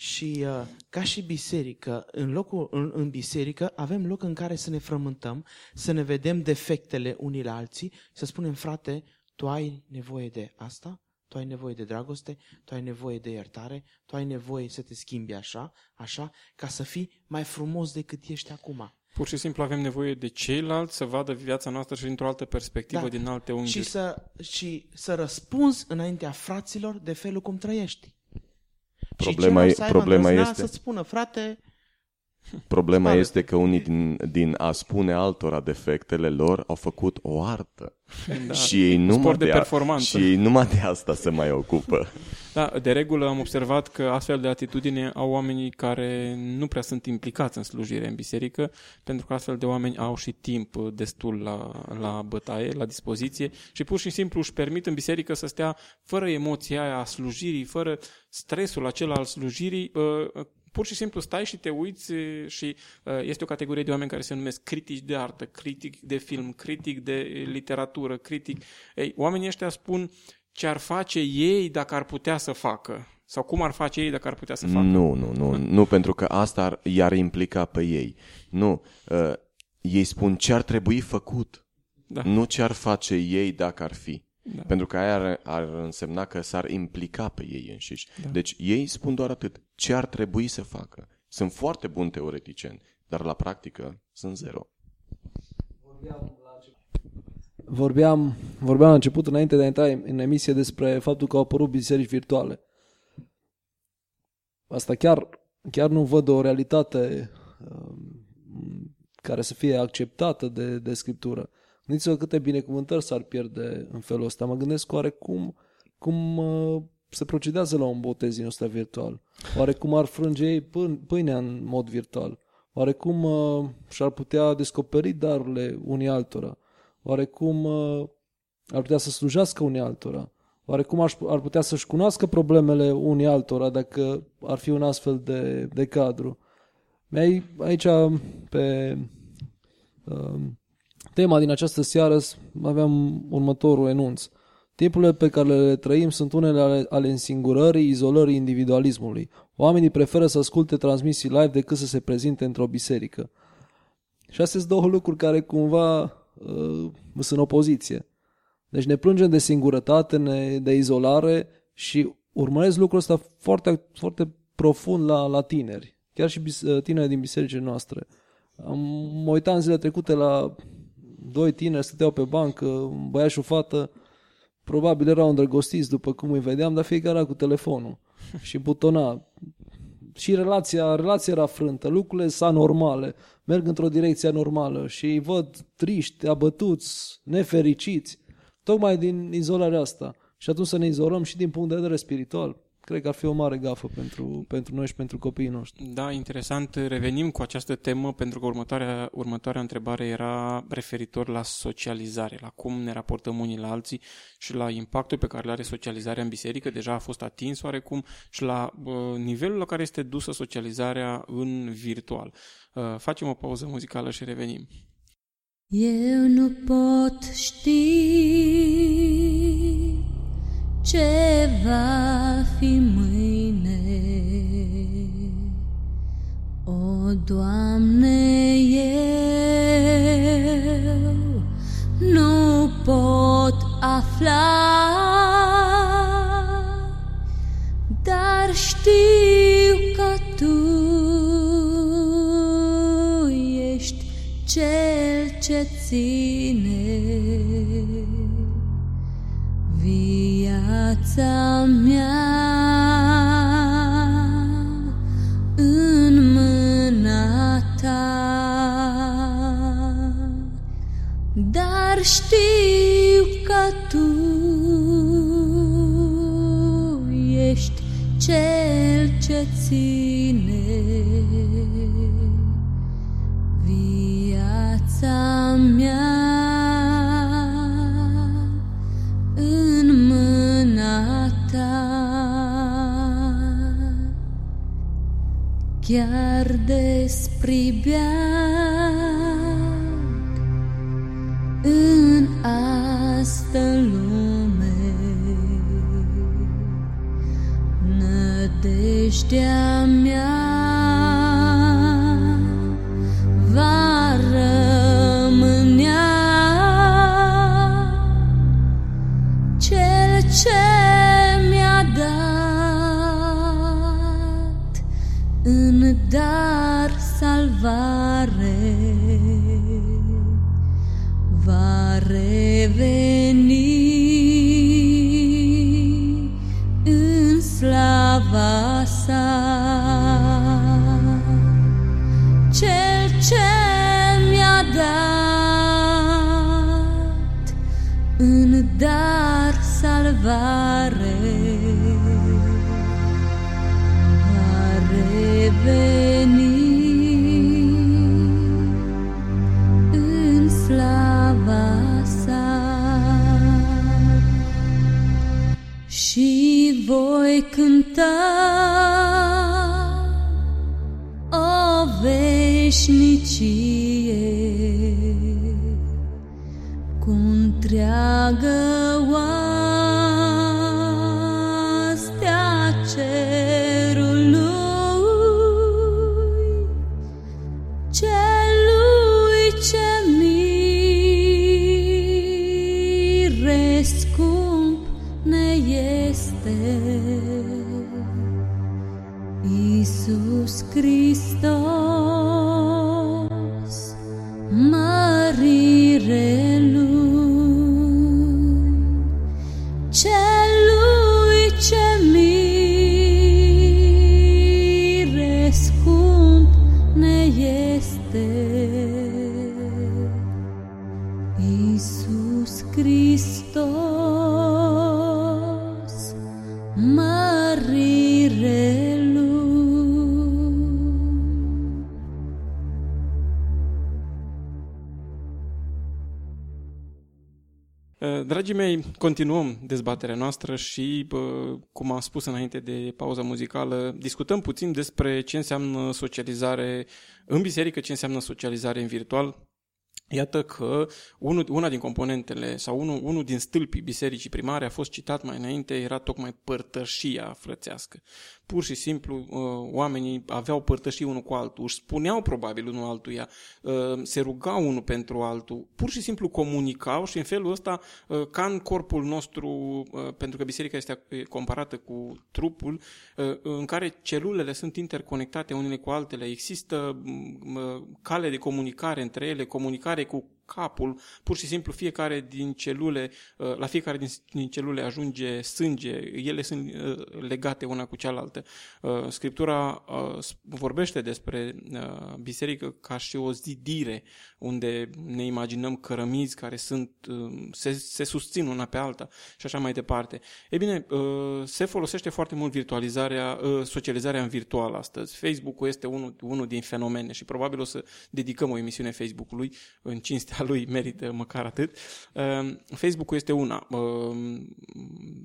S4: Și uh, ca și biserică, în, locul, în, în biserică avem loc în care să ne frământăm, să ne vedem defectele unii la alții, să spunem, frate, tu ai nevoie de asta, tu ai nevoie de dragoste, tu ai nevoie de iertare, tu ai nevoie să te schimbi așa, așa, ca să fii mai frumos decât ești acum.
S1: Pur și simplu avem nevoie de ceilalți să vadă viața noastră și dintr-o altă perspectivă,
S4: Da.
S1: din alte unghiuri.
S4: Și să, și să răspunzi înaintea fraților de felul cum trăiești.
S3: Problema,
S4: și
S3: e,
S4: celălalt să aibă
S3: problema,
S4: îndrăzneala
S3: este,
S4: să-ți spună, frate,
S3: problema
S4: Spală.
S3: este că unii din, din a spune altora defectele lor au făcut o artă.
S1: da.
S3: Și ei numai
S1: Sport de
S3: de, a,
S1: performanță.
S3: și ei numai de asta se mai ocupă.
S1: Da, de regulă am observat că astfel de atitudine au oamenii care nu prea sunt implicați în slujire în biserică, pentru că astfel de oameni au și timp destul la, la bătaie, la dispoziție și pur și simplu își permit în biserică să stea fără emoția aia a slujirii, fără stresul acela al slujirii, uh, pur și simplu stai și te uiți uh, și uh, este o categorie de oameni care se numesc critici de artă, critic de film, critic de literatură, critic. Ei, oamenii ăștia spun ce ar face ei dacă ar putea să facă. Sau cum ar face ei dacă ar putea să facă.
S3: Nu, nu, nu, nu, pentru că asta ar, i-ar implica pe ei. Nu, uh, ei spun ce ar trebui făcut,
S1: Da.
S3: nu ce ar face ei dacă ar fi.
S1: Da.
S3: Pentru că aia ar, ar însemna că s-ar implica pe ei înșiși. Da. Deci ei spun doar atât. Ce ar trebui să facă? Sunt foarte buni teoreticieni, dar la practică sunt zero.
S2: Vorbeam, vorbeam la început, înainte de a intra în emisie, despre faptul că au apărut biserici virtuale. Asta chiar, chiar nu văd o realitate um, care să fie acceptată de, de Scriptură. Gândiți-vă câte binecuvântări s-ar pierde în felul ăsta. Mă gândesc oare cum, cum uh, se procedează la un botez din ăsta virtual. Oare cum ar frânge ei pân- pâinea în mod virtual. Oare cum uh, și-ar putea descoperi darurile unii altora. Oare cum uh, ar putea să slujească unii altora. Oare cum ar, ar putea să-și cunoască problemele unii altora dacă ar fi un astfel de, de cadru. Mi-ai aici pe uh, tema din această seară aveam următorul enunț. Timpurile pe care le trăim sunt unele ale, ale însingurării, izolării individualismului. Oamenii preferă să asculte transmisii live decât să se prezinte într-o biserică. Și astea sunt două lucruri care cumva uh, sunt în opoziție. Deci ne plângem de singurătate, ne, de izolare și urmăresc lucrul ăsta foarte, foarte profund la, la tineri. Chiar și bis, tineri din bisericile noastre. Am mă uitam în zilele trecute la doi tineri, stăteau pe bancă, un băiat și o fată, probabil erau îndrăgostiți după cum îi vedeam, dar fiecare era cu telefonul *laughs* și butona. Și relația, relația era frântă, lucrurile sunt anormale, merg într-o direcție anormală și îi văd triști, abătuți, nefericiți, tocmai din izolarea asta. Și atunci să ne izolăm și din punct de vedere spiritual. Cred că ar fi o mare gafă pentru, pentru noi și pentru copiii noștri.
S1: Da, interesant. Revenim cu această temă pentru că următoarea, următoarea întrebare era referitor la socializare, la cum ne raportăm unii la alții și la impactul pe care îl are socializarea în biserică. Deja a fost atins oarecum și la uh, nivelul la care este dusă socializarea în virtual. Uh, facem o pauză muzicală și revenim.
S6: Eu nu pot ști ce va fi mâine. O, Doamne, eu nu pot afla, dar știu că Tu ești cel ce ține viața mea în mâna ta. Dar știu că tu ești cel ce ține Chiar despre beag voi cânta. O veșnicie cu întreagă
S1: Dragii mei, continuăm dezbaterea noastră și, bă, cum am spus înainte de pauza muzicală, discutăm puțin despre ce înseamnă socializare în biserică, ce înseamnă socializare în virtual. Iată că unul, una din componentele sau unul, unul din stâlpii bisericii primare a fost citat mai înainte, era tocmai părtășia frățească. Pur și simplu, uh, oamenii aveau părtășii unul cu altul, își spuneau probabil unul altuia, uh, se rugau unul pentru altul, pur și simplu comunicau și în felul ăsta, uh, ca în corpul nostru, uh, pentru că biserica este comparată cu trupul, uh, în care celulele sunt interconectate unele cu altele, există m, uh, cale de comunicare între ele, comunicare cu capul, pur și simplu fiecare din celule, uh, la fiecare din, din celule ajunge sânge, ele sunt uh, legate una cu cealaltă. Uh, Scriptura uh, s- vorbește despre uh, biserică ca și o zidire unde ne imaginăm cărămizi care sunt, uh, se, se susțin una pe alta și așa mai departe. E bine, uh, se folosește foarte mult virtualizarea, uh, socializarea în virtual astăzi. Facebook-ul este unul, unul din fenomene și probabil o să dedicăm o emisiune Facebook-ului în cinstea lui, merită măcar atât. Uh, Facebook-ul este una. Uh,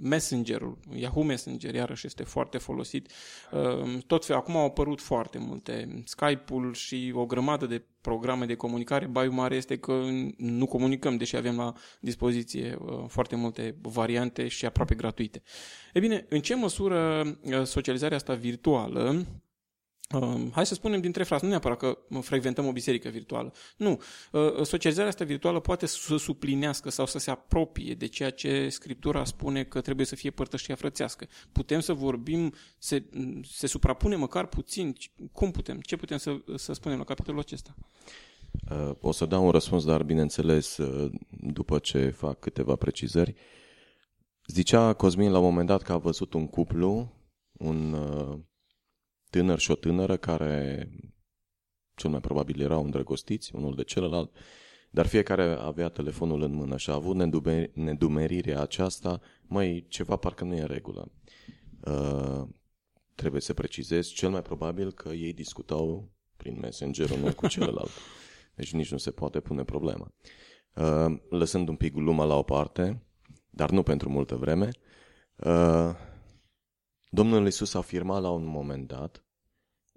S1: Messengerul, Yahoo Messenger, iarăși este foarte folosit. Uh, Tot fel, acum au apărut foarte multe. Skype-ul și o grămadă de programe de comunicare. Baiul mare este că nu comunicăm, deși avem la dispoziție uh, foarte multe variante și aproape gratuite. E bine, în ce măsură uh, socializarea asta virtuală Uh, hai să spunem dintre frați, nu neapărat că frecventăm o biserică virtuală. Nu. Uh, socializarea asta virtuală poate să suplinească sau să se apropie de ceea ce Scriptura spune că trebuie să fie părtășia frățească. Putem să vorbim, se, se suprapune măcar puțin. Cum putem? Ce putem să, să spunem la capitolul acesta?
S3: Uh, O să dau un răspuns, dar bineînțeles uh, după ce fac câteva precizări. Zicea Cosmin la un moment dat că a văzut un cuplu, un uh, tânăr și o tânără care cel mai probabil erau îndrăgostiți unul de celălalt, dar fiecare avea telefonul în mână și a avut nedume- nedumerirea aceasta, mai ceva parcă nu e în regulă. Uh, trebuie să precizez, cel mai probabil că ei discutau prin Messenger unul cu *laughs* celălalt. Deci nici nu se poate pune problema. Uh, lăsând un pic gluma la o parte, dar nu pentru multă vreme, uh, Domnul Iisus afirma la un moment dat,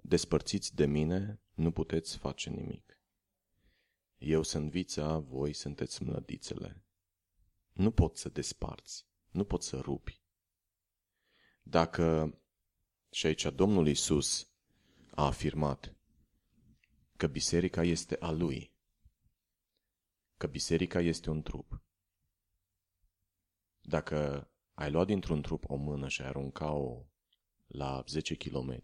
S3: despărțiți de mine, nu puteți face nimic. Eu sunt vița, voi sunteți mlădițele. Nu pot să desparți, nu pot să rupi. Dacă, și aici Domnul Iisus a afirmat că biserica este a lui, că biserica este un trup. Dacă ai luat dintr-un trup o mână și ai arunca-o la 10 km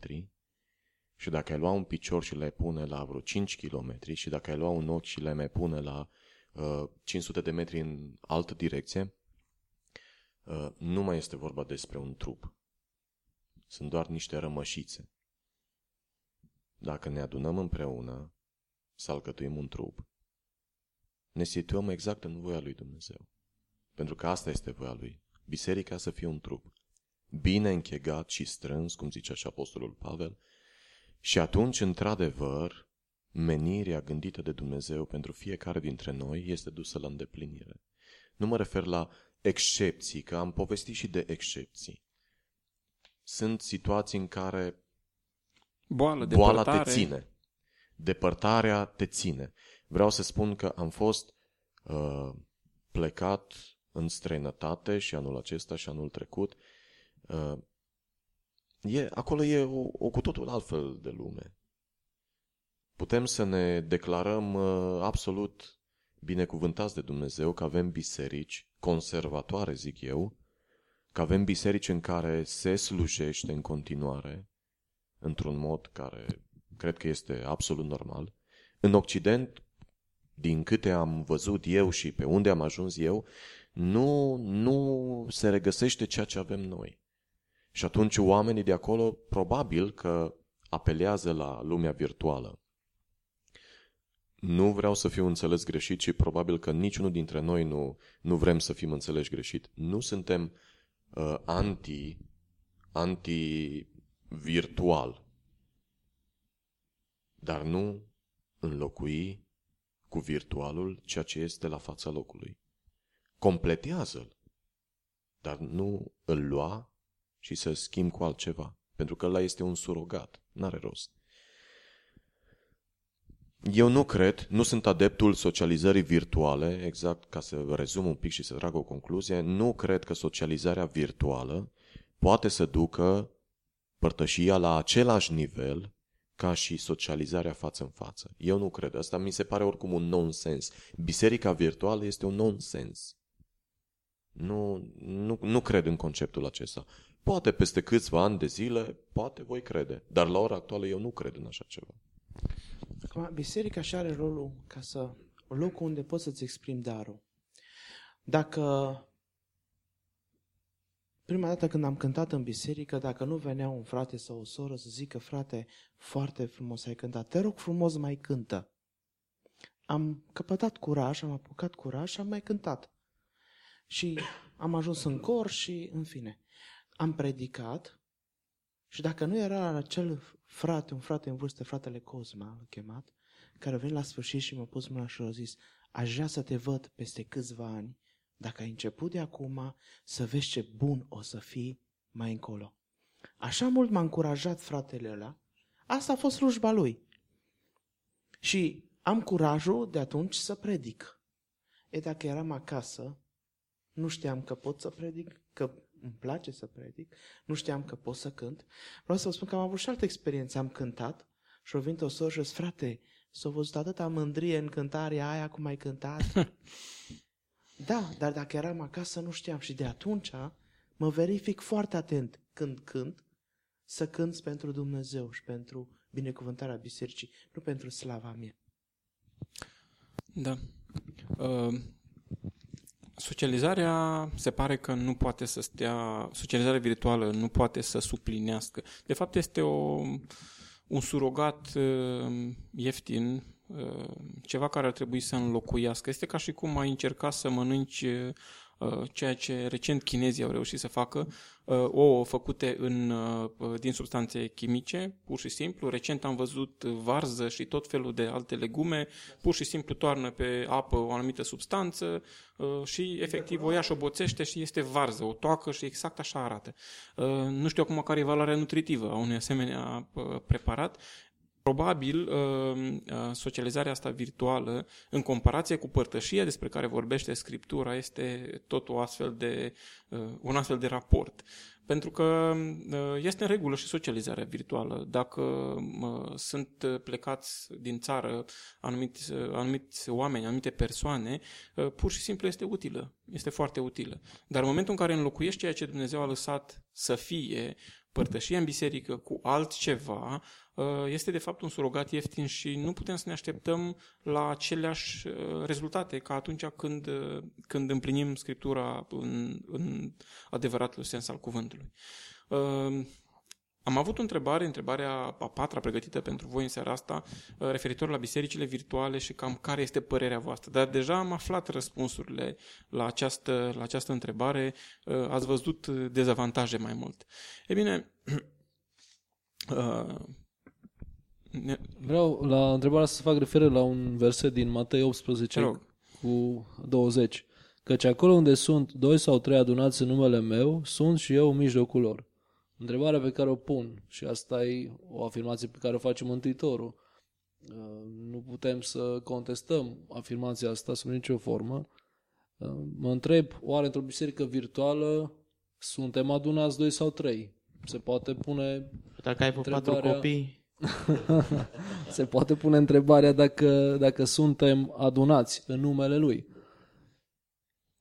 S3: și dacă ai lua un picior și le pune la vreo 5 km și dacă ai lua un ochi și le mai pune la uh, 500 de metri în altă direcție, uh, nu mai este vorba despre un trup. Sunt doar niște rămășițe. Dacă ne adunăm împreună să alcătuim un trup, ne situăm exact în voia lui Dumnezeu. Pentru că asta este voia lui. Biserica să fie un trup. Bine închegat și strâns, cum zicea și Apostolul Pavel, și atunci, într-adevăr, menirea gândită de Dumnezeu pentru fiecare dintre noi este dusă la îndeplinire. Nu mă refer la excepții, că am povestit și de excepții. Sunt situații în care
S1: Boală,
S3: boala
S1: depărtare.
S3: te ține. Depărtarea te ține. Vreau să spun că am fost uh, plecat în străinătate și anul acesta și anul trecut. Uh, e, acolo e o, o cu totul altfel de lume. Putem să ne declarăm uh, absolut binecuvântați de Dumnezeu că avem biserici conservatoare, zic eu, că avem biserici în care se slujește în continuare, într-un mod care cred că este absolut normal. În Occident, din câte am văzut eu și pe unde am ajuns eu, nu, nu se regăsește ceea ce avem noi. Și atunci oamenii de acolo probabil că apelează la lumea virtuală. Nu vreau să fiu înțeles greșit și probabil că niciunul dintre noi nu, nu vrem să fim înțeleși greșit. Nu suntem uh, anti, anti-virtual, dar nu înlocui cu virtualul ceea ce este la fața locului. Completează-l, dar nu îl lua și să schimb cu altceva, pentru că ăla este un surogat, n-are rost. Eu nu cred, nu sunt adeptul socializării virtuale, exact ca să rezum un pic și să trag o concluzie, nu cred că socializarea virtuală poate să ducă părtășia la același nivel ca și socializarea față în față. Eu nu cred. Asta mi se pare oricum un nonsens. Biserica virtuală este un nonsens. Nu, nu, nu cred în conceptul acesta. Poate peste câțiva ani de zile, poate voi crede. Dar la ora actuală eu nu cred în așa ceva.
S4: Acum, biserica și are rolul ca să locul unde poți să-ți exprimi darul. Dacă prima dată când am cântat în biserică, dacă nu venea un frate sau o soră să zică, frate, foarte frumos ai cântat, te rog frumos mai cântă. Am căpătat curaj, am apucat curaj și am mai cântat. Și am ajuns în cor și, în fine, am predicat și dacă nu era acel frate, un frate în vârstă, fratele Cosma, l chemat, care a venit la sfârșit și m-a pus mâna și a zis, aș vrea să te văd peste câțiva ani, dacă ai început de acum, să vezi ce bun o să fii mai încolo. Așa mult m-a încurajat fratele ăla, asta a fost slujba lui. Și am curajul de atunci să predic. E dacă eram acasă, nu știam că pot să predic, că îmi place să predic, nu știam că pot să cânt. Vreau să vă spun că am avut și altă experiență. Am cântat și o venit o soră și zis, frate, s-a văzut atâta mândrie în cântarea aia cum ai cântat. *laughs* da, dar dacă eram acasă nu știam și de atunci mă verific foarte atent când cânt să cânt pentru Dumnezeu și pentru binecuvântarea bisericii, nu pentru slava mea.
S1: Da. Uh, socializarea se pare că nu poate să stea, socializarea virtuală nu poate să suplinească. De fapt este o, un surogat uh, ieftin, uh, ceva care ar trebui să înlocuiască. Este ca și cum ai încerca să mănânci uh, uh, ceea ce recent chinezii au reușit să facă, uh, ouă făcute în, uh, din substanțe chimice, pur și simplu. Recent am văzut varză și tot felul de alte legume, pur și simplu toarnă pe apă o anumită substanță și efectiv o ia și o boțește și este varză, o toacă și exact așa arată. Nu știu acum care e valoarea nutritivă a unui asemenea preparat, Probabil uh, uh, socializarea asta virtuală, în comparație cu părtășia despre care vorbește Scriptura, este tot o astfel de, uh, un astfel de raport. Pentru că este în regulă și socializarea virtuală. Dacă sunt plecați din țară anumiți, anumiți oameni, anumite persoane, pur și simplu este utilă. Este foarte utilă. Dar în momentul în care înlocuiești ceea ce Dumnezeu a lăsat să fie părtășia în biserică cu altceva, uh, este de fapt un surogat ieftin și nu putem să ne așteptăm la aceleași uh, rezultate ca atunci când, uh, când împlinim Scriptura în, în adevăratul sens al cuvântului. Am avut o întrebare, întrebarea a patra pregătită pentru voi în seara asta, referitor la bisericile virtuale și cam care este părerea voastră. Dar deja am aflat răspunsurile la această, la această întrebare, ați văzut dezavantaje mai mult. E bine, *clears throat*
S2: ne... vreau la întrebarea să fac referire la un verset din Matei 18 cu 20. Căci acolo unde sunt doi sau trei adunați în numele meu, sunt și eu în mijlocul lor. Întrebarea pe care o pun, și asta e o afirmație pe care o face Mântuitorul, uh, nu putem să contestăm afirmația asta sub nicio formă. Uh, mă întreb, oare într-o biserică virtuală suntem adunați doi sau trei? Se poate pune
S4: Dacă ai întrebarea... patru copii... *laughs*
S2: Se poate pune întrebarea dacă, dacă suntem adunați în numele Lui.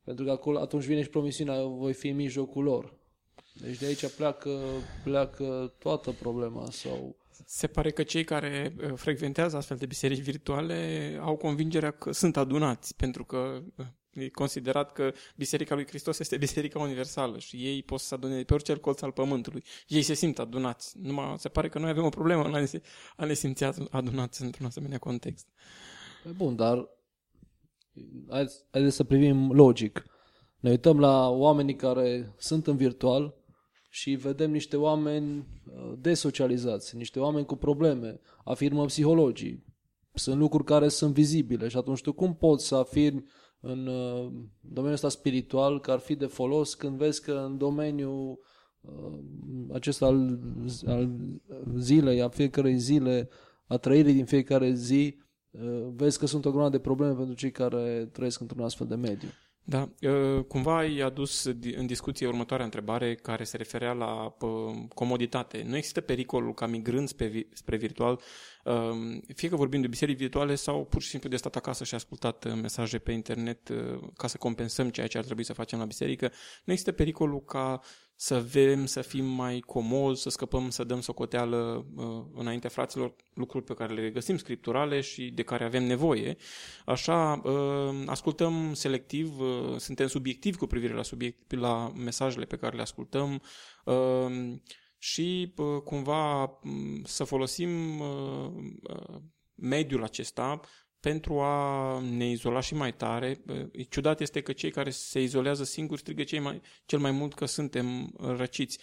S2: Pentru că acolo, atunci vine și promisiunea, voi fi în mijlocul lor. Deci de aici pleacă, pleacă toată problema sau...
S1: Se pare că cei care uh, frecventează astfel de biserici virtuale au convingerea că sunt adunați, pentru că uh, e considerat că Biserica lui Hristos este Biserica Universală și ei pot să se adune pe orice colț al pământului. Ei se simt adunați. Numai se pare că noi avem o problemă în a ne, a ne simți adunați într-un asemenea context.
S2: Bun, dar haideți să privim logic. Ne uităm la oamenii care sunt în virtual și vedem niște oameni uh, desocializați, niște oameni cu probleme, afirmă psihologii. Sunt lucruri care sunt vizibile și atunci tu cum poți să afirmi în uh, domeniul ăsta spiritual că ar fi de folos când vezi că în domeniul uh, acesta al, al zilei, a fiecărei zile, a trăirii din fiecare zi, vezi că sunt o grămadă de probleme pentru cei care trăiesc într-un astfel de mediu.
S1: Da, cumva ai adus în discuție următoarea întrebare care se referea la comoditate. Nu există pericolul ca migrând spre virtual, fie că vorbim de biserici virtuale sau pur și simplu de stat acasă și ascultat uh, mesaje pe internet uh, ca să compensăm ceea ce ar trebui să facem la biserică, nu există pericolul ca să vrem să fim mai comozi, să scăpăm, să dăm socoteală uh, înainte fraților lucruri pe care le găsim scripturale și de care avem nevoie. Așa, uh, ascultăm selectiv, uh, suntem subiectivi cu privire la, subiect, la mesajele pe care le ascultăm uh, și uh, cumva uh, să folosim uh, uh, mediul acesta pentru a ne izola și mai tare. Ciudat este că cei care se izolează singuri strigă cei mai, cel mai mult că suntem răciți.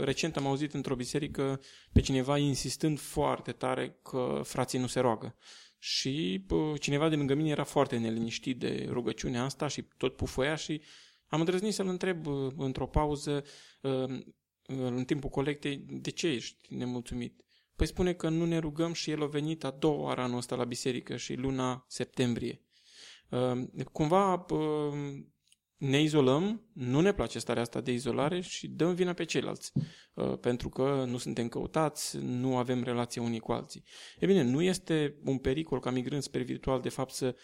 S1: Recent am auzit într-o biserică pe cineva insistând foarte tare că frații nu se roagă. Și cineva de lângă mine era foarte neliniștit de rugăciunea asta și tot pufăia și am îndrăznit să-l întreb într-o pauză în timpul colectei de ce ești nemulțumit. Păi spune că nu ne rugăm și el a venit a doua oară anul ăsta la biserică și luna septembrie. Ehm, cumva ehm, ne izolăm, nu ne place starea asta de izolare și dăm vina pe ceilalți, ehm, pentru că nu suntem căutați, nu avem relație unii cu alții. E bine, nu este un pericol ca migrând spre virtual, de fapt, să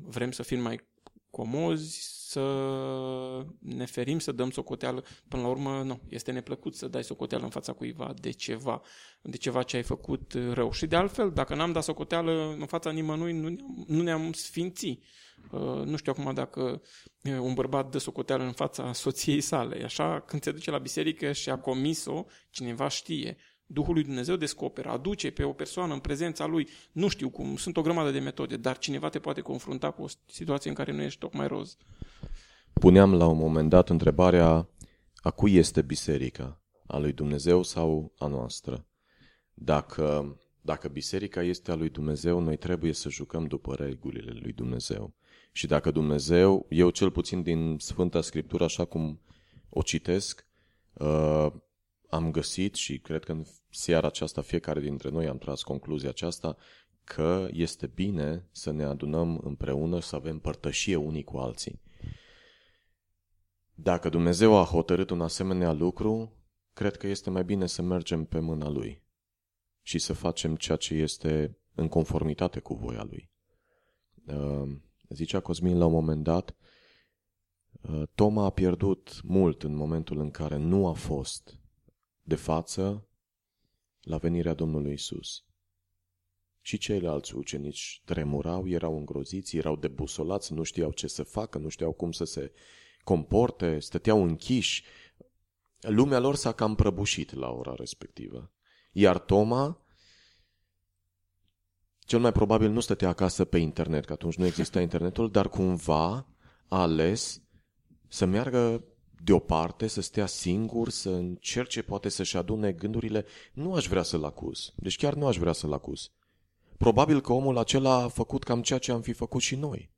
S1: vrem să fim mai comozi, să ne ferim să dăm socoteală. Până la urmă, nu, este neplăcut să dai socoteală în fața cuiva de ceva, de ceva ce ai făcut rău. Și de altfel, dacă n-am dat socoteală în fața nimănui, nu, nu ne-am sfinți. Uh, nu știu acum dacă uh, un bărbat dă socoteală în fața soției sale. Așa, când se duce la biserică și a comis-o, cineva știe. Duhul lui Dumnezeu descoperă, aduce pe o persoană în prezența lui, nu știu cum, sunt o grămadă de metode, dar cineva te poate confrunta cu o situație în care nu ești tocmai roz.
S3: puneam la un moment dat întrebarea a cui este biserica? A lui Dumnezeu sau a noastră? Dacă, dacă biserica este a lui Dumnezeu, noi trebuie să jucăm după regulile lui Dumnezeu. Și dacă Dumnezeu, eu cel puțin din Sfânta Scriptură, așa cum o citesc, uh, am găsit și cred că în seara aceasta fiecare dintre noi am tras concluzia aceasta că este bine să ne adunăm împreună, să avem părtășie unii cu alții. Dacă Dumnezeu a hotărât un asemenea lucru, cred că este mai bine să mergem pe mâna Lui și să facem ceea ce este în conformitate cu voia Lui. Uh, zicea Cosmin la un moment dat, uh, Toma a pierdut mult în momentul în care nu a fost de față la venirea Domnului Isus. Și ceilalți ucenici tremurau, erau îngroziți, erau debusolați, nu știau ce să facă, nu știau cum să se comporte, stăteau închiși. Lumea lor s-a cam prăbușit la ora respectivă. Iar Toma, cel mai probabil nu stătea acasă pe internet, că atunci nu exista internetul, dar cumva a ales să meargă deoparte, să stea singur, să încerce poate să-și adune gândurile. Nu aș vrea să-l acuz. Deci chiar nu aș vrea să-l acuz. Probabil că omul acela a făcut cam ceea ce am fi făcut și noi.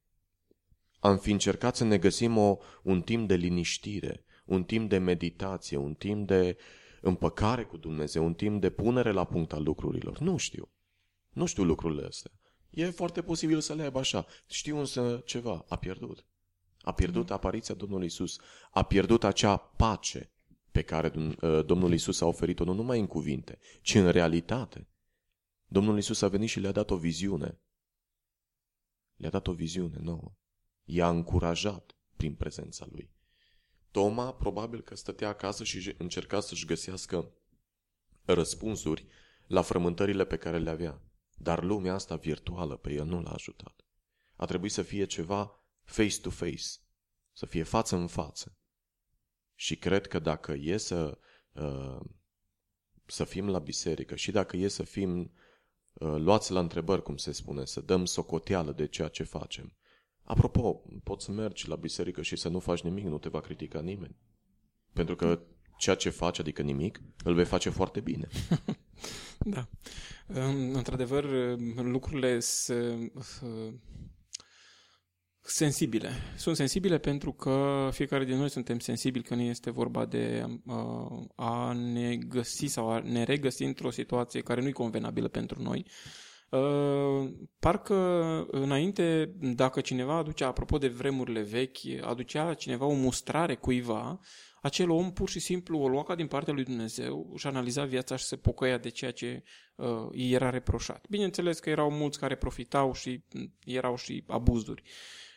S3: Am fi încercat să ne găsim o, un timp de liniștire, un timp de meditație, un timp de împăcare cu Dumnezeu, un timp de punere la punct al lucrurilor. Nu știu. Nu știu lucrurile astea. E foarte posibil să le aibă așa. Știu însă ceva. A pierdut. A pierdut apariția Domnului Isus. A pierdut acea pace pe care uh, Domnul Isus a oferit-o nu numai în cuvinte, ci în realitate. Domnul Isus a venit și le-a dat o viziune. Le-a dat o viziune nouă. I-a încurajat prin prezența lui. Toma probabil că stătea acasă și încerca să-și găsească răspunsuri la frământările pe care le avea. Dar lumea asta virtuală pe el nu l-a ajutat. A trebuit să fie ceva face-to-face, să fie față în față. Și cred că dacă e să, uh, să fim la biserică și dacă e să fim uh, luați la întrebări, cum se spune, să dăm socoteală de ceea ce facem. Apropo, poți să mergi la biserică și să nu faci nimic, nu te va critica nimeni. Pentru că ceea ce faci, adică nimic, îl vei face foarte bine. *laughs*
S1: da. Într-adevăr, lucrurile se, sensibile. Sunt sensibile pentru că fiecare din noi suntem sensibili când este vorba de uh, a ne găsi sau a ne regăsi într-o situație care nu e convenabilă pentru noi. Uh, parcă înainte, dacă cineva aducea, apropo de vremurile vechi, aducea cineva o mustrare cuiva, acel om pur și simplu o lua ca din partea lui Dumnezeu, își analiza viața și se pocăia de ceea ce uh, îi era reproșat. Bineînțeles că erau mulți care profitau și erau și abuzuri.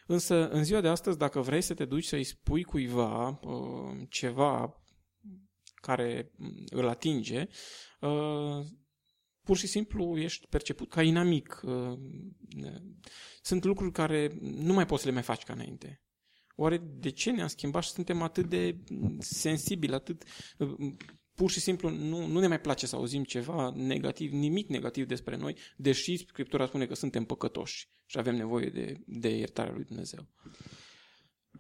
S1: Însă, în ziua de astăzi, dacă vrei să te duci să-i spui cuiva uh, ceva care îl atinge, uh, pur și simplu ești perceput ca inamic. Uh, sunt lucruri care nu mai poți să le mai faci ca înainte. Oare de ce ne-am schimbat și suntem atât de sensibili, atât pur și simplu nu, nu ne mai place să auzim ceva negativ, nimic negativ despre noi, deși Scriptura spune că suntem păcătoși și avem nevoie de, de iertarea lui Dumnezeu.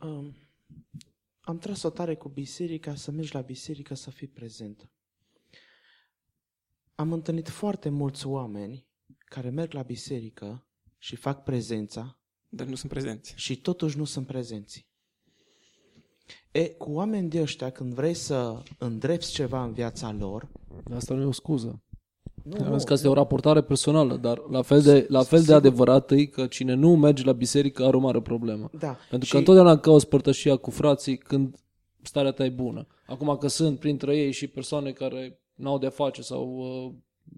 S4: Um, am tras o tare cu biserica, să mergi la biserică, să fii prezent. Am întâlnit foarte mulți oameni care merg la biserică și fac prezența.
S1: Dar nu sunt prezenți.
S4: Și totuși nu sunt prezenți. E, cu oameni de ăștia, când vrei să îndrepți ceva în viața lor...
S2: Asta nu e o scuză.
S4: Nu,
S2: Am
S4: nu,
S2: zis că asta e o raportare personală, dar la fel de, la fel de adevărat e că cine nu merge la biserică are o mare problemă.
S4: Da.
S2: Pentru
S4: Și-
S2: că întotdeauna cauți părtășia cu frații când starea ta e bună. Acum că sunt printre ei și persoane care n-au de face sau uh,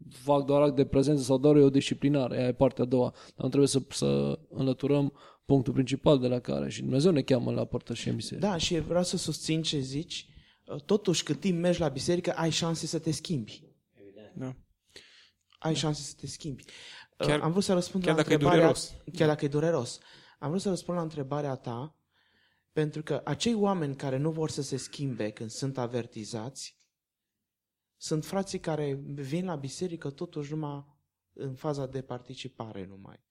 S2: fac doar act de prezență sau doar o disciplinare, aia e partea a doua. Dar nu trebuie să, să înlăturăm punctul principal de la care și Dumnezeu ne cheamă la părtășie în biserică.
S4: Da, și vreau să susțin ce zici. Totuși, cât timp mergi la biserică, ai șanse să te schimbi.
S1: Da.
S4: Ai șanse să te schimbi.
S1: Chiar-
S4: Am vrut să răspund
S1: chiar
S4: la
S1: dacă e
S4: întrebarea...
S1: dureros.
S4: Chiar dacă e dureros. Am vrut să răspund la întrebarea ta, pentru că acei oameni care nu vor să se schimbe când sunt avertizați, sunt frații care vin la biserică totuși numai în faza de participare numai.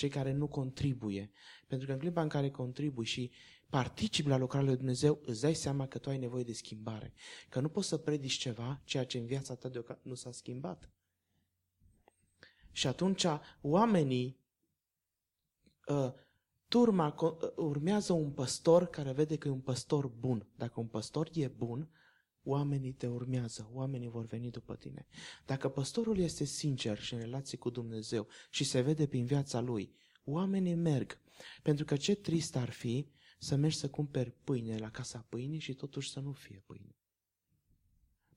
S4: Cei care nu contribuie. Pentru că în clipa în care contribui și participi la lucrarea lui Dumnezeu, îți dai seama că tu ai nevoie de schimbare. Că nu poți să predici ceva, ceea ce în viața ta deocamdată nu s-a schimbat. Și atunci oamenii, uh, turma co- uh, urmează un păstor care vede că e un păstor bun. Dacă un păstor e bun, oamenii te urmează, oamenii vor veni după tine. Dacă păstorul este sincer și în relație cu Dumnezeu și se vede prin viața lui, oamenii merg. Pentru că ce trist ar fi să mergi să cumperi pâine la casa pâinii și totuși să nu fie pâine.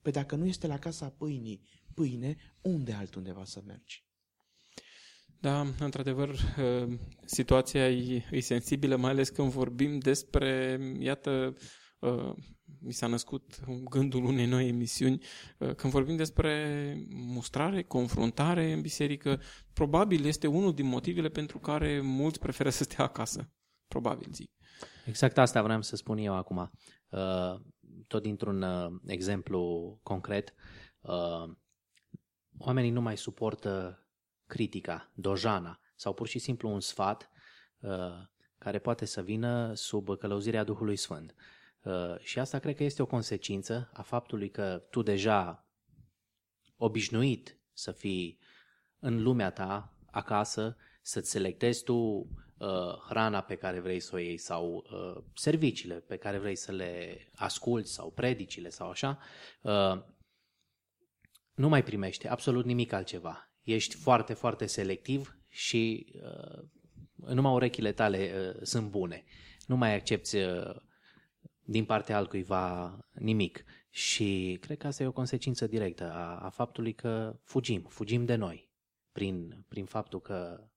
S4: Păi dacă nu este la casa pâinii pâine, unde altundeva să mergi?
S1: Da, într-adevăr, uh, situația e, e sensibilă, mai ales când vorbim despre, iată, uh, mi s-a născut gândul unei noi emisiuni, uh, când vorbim despre mustrare, confruntare în biserică, probabil este unul din motivele pentru care mulți preferă să stea acasă. Probabil, zic.
S5: Exact asta vreau să spun eu acum. Uh, tot dintr-un uh, exemplu concret, uh, oamenii nu mai suportă critica, dojana sau pur și simplu un sfat care poate să vină sub călăuzirea Duhului Sfânt. Și asta cred că este o consecință a faptului că tu deja obișnuit să fii în lumea ta, acasă, să-ți selectezi tu uh, hrana pe care vrei să o iei sau uh, serviciile pe care vrei să le asculți sau predicile sau așa, uh, nu mai primești absolut nimic altceva. Ești foarte, foarte selectiv și uh, numai urechile tale uh, sunt bune. Nu mai accepti uh, din partea altcuiva nimic. Și cred că asta e o consecință directă a, a faptului că fugim, fugim de noi prin, prin faptul că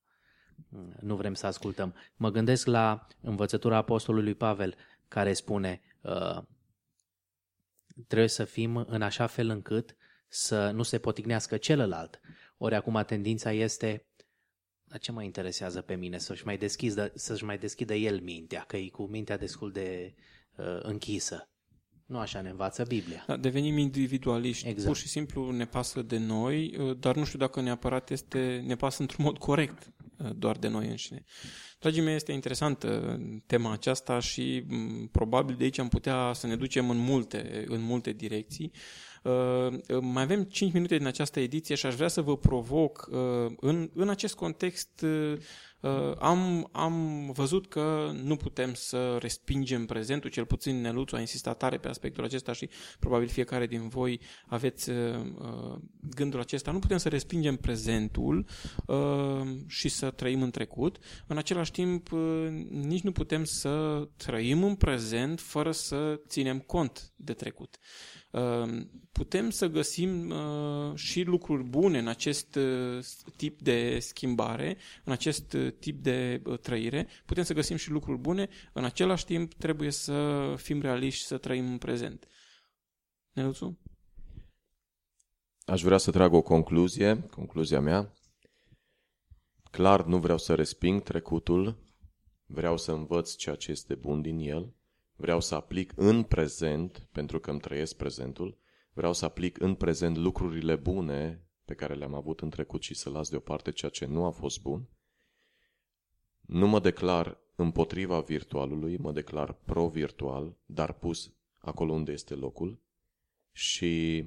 S5: nu vrem să ascultăm. Mă gândesc la învățătura apostolului Pavel care spune uh, trebuie să fim în așa fel încât să nu se potignească celălalt. Ori acum tendința este dar ce mă interesează pe mine să-și mai deschidă, să-și mai deschidă el mintea, că e cu mintea destul de uh, închisă. Nu așa ne învață Biblia.
S1: Da, devenim individualiști.
S5: Exact.
S1: Pur și simplu ne pasă de noi, uh, dar nu știu dacă neapărat este, ne pasă într-un mod corect uh, doar de noi înșine. Dragii mei, este interesantă tema aceasta și m, probabil de aici am putea să ne ducem în multe, în multe direcții. Uh, mai avem 5 minute din această ediție și aș vrea să vă provoc uh, în, în acest context uh, am, am văzut că nu putem să respingem prezentul, cel puțin Neluțu a insistat tare pe aspectul acesta și probabil fiecare din voi aveți gândul acesta. Nu putem să respingem prezentul și să trăim în trecut. În același timp, nici nu putem să trăim în prezent fără să ținem cont de trecut. Ehm, putem să găsim uh, și lucruri bune în acest uh, tip de schimbare, în acest uh, tip de trăire, putem să găsim și lucruri bune, în același timp trebuie să fim realiști și să trăim în prezent. Neluțu?
S3: Aș vrea să trag o concluzie, concluzia mea. Clar nu vreau să resping trecutul, vreau să învăț ceea ce este bun din el, Vreau să aplic în prezent, pentru că îmi trăiesc prezentul, vreau să aplic în prezent lucrurile bune pe care le-am avut în trecut și să las deoparte ceea ce nu a fost bun. Nu mă declar împotriva virtualului, mă declar pro-virtual, dar pus acolo unde este locul și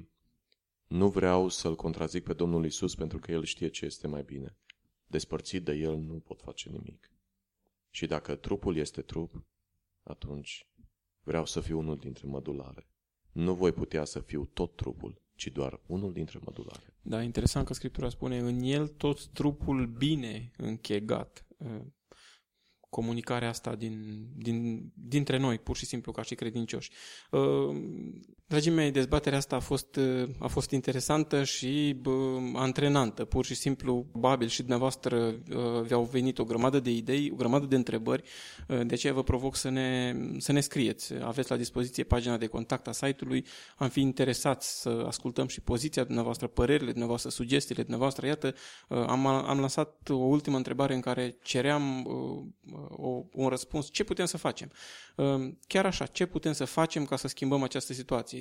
S3: nu vreau să-L contrazic pe Domnul Isus pentru că El știe ce este mai bine. Despărțit de El nu pot face nimic. Și dacă trupul este trup, atunci Vreau să fiu unul dintre mădulare. Nu voi putea să fiu tot trupul, ci doar unul dintre mădulare.
S1: Da, interesant că Scriptura spune, în el tot trupul bine închegat comunicarea asta din, din, dintre noi, pur și simplu, ca și credincioși. Uh, dragii mei, dezbaterea asta a fost, uh, a fost interesantă și uh, antrenantă, pur și simplu, probabil și dumneavoastră vi-au venit o grămadă de idei, o grămadă de întrebări, de aceea vă provoc să ne, să ne scrieți. Aveți la dispoziție pagina de contact a site-ului, am fi interesați să ascultăm și poziția dumneavoastră, părerile dumneavoastră, sugestiile dumneavoastră. Iată, am, am lansat o ultimă întrebare în care ceream o, un răspuns. Ce putem să facem? Ehm, chiar așa, ce putem să facem ca să schimbăm această situație?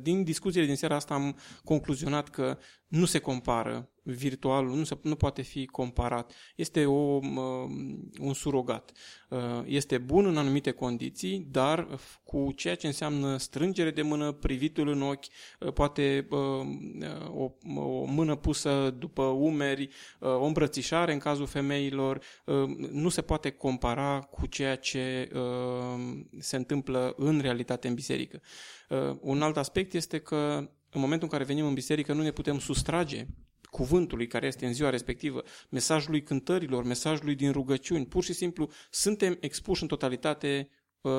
S1: Din discuțiile din seara asta am concluzionat că nu se compară virtualul nu, se, nu poate fi comparat. Este o, un surogat. Uh, este bun în anumite condiții, dar cu ceea ce înseamnă strângere de mână, privitul în ochi, uh, poate uh, o, o mână pusă după umeri, o îmbrățișare în cazul femeilor, nu se poate compara cu ceea ce se întâmplă în realitate în biserică. Un alt aspect este că în momentul în care venim în biserică nu ne putem sustrage cuvântului care este în ziua respectivă, mesajului cântărilor, mesajului din rugăciuni. Pur și simplu suntem expuși în totalitate uh,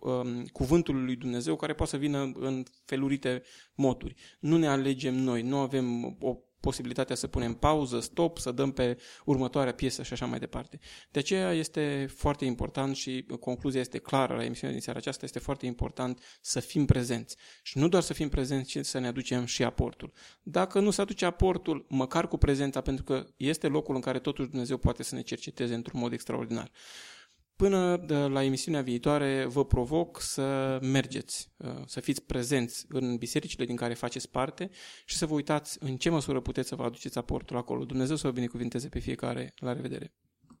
S1: uh, cuvântului lui Dumnezeu care poate să vină în felurite moduri. Nu ne alegem noi, nu avem o posibilitatea să punem pauză, stop, să dăm pe următoarea piesă și așa mai departe. De aceea este foarte important și concluzia este clară la emisiunea din seara aceasta, este foarte important să fim prezenți. Și nu doar să fim prezenți, ci să ne aducem și aportul. Dacă nu se aduce aportul, măcar cu prezența, pentru că este locul în care totuși Dumnezeu poate să ne cerceteze într-un mod extraordinar. Până la emisiunea viitoare vă provoc să mergeți, uh, să fiți prezenți în bisericile din care faceți parte și să vă uitați în ce măsură puteți să vă aduceți aportul acolo. Dumnezeu să vă binecuvinteze pe fiecare. La revedere!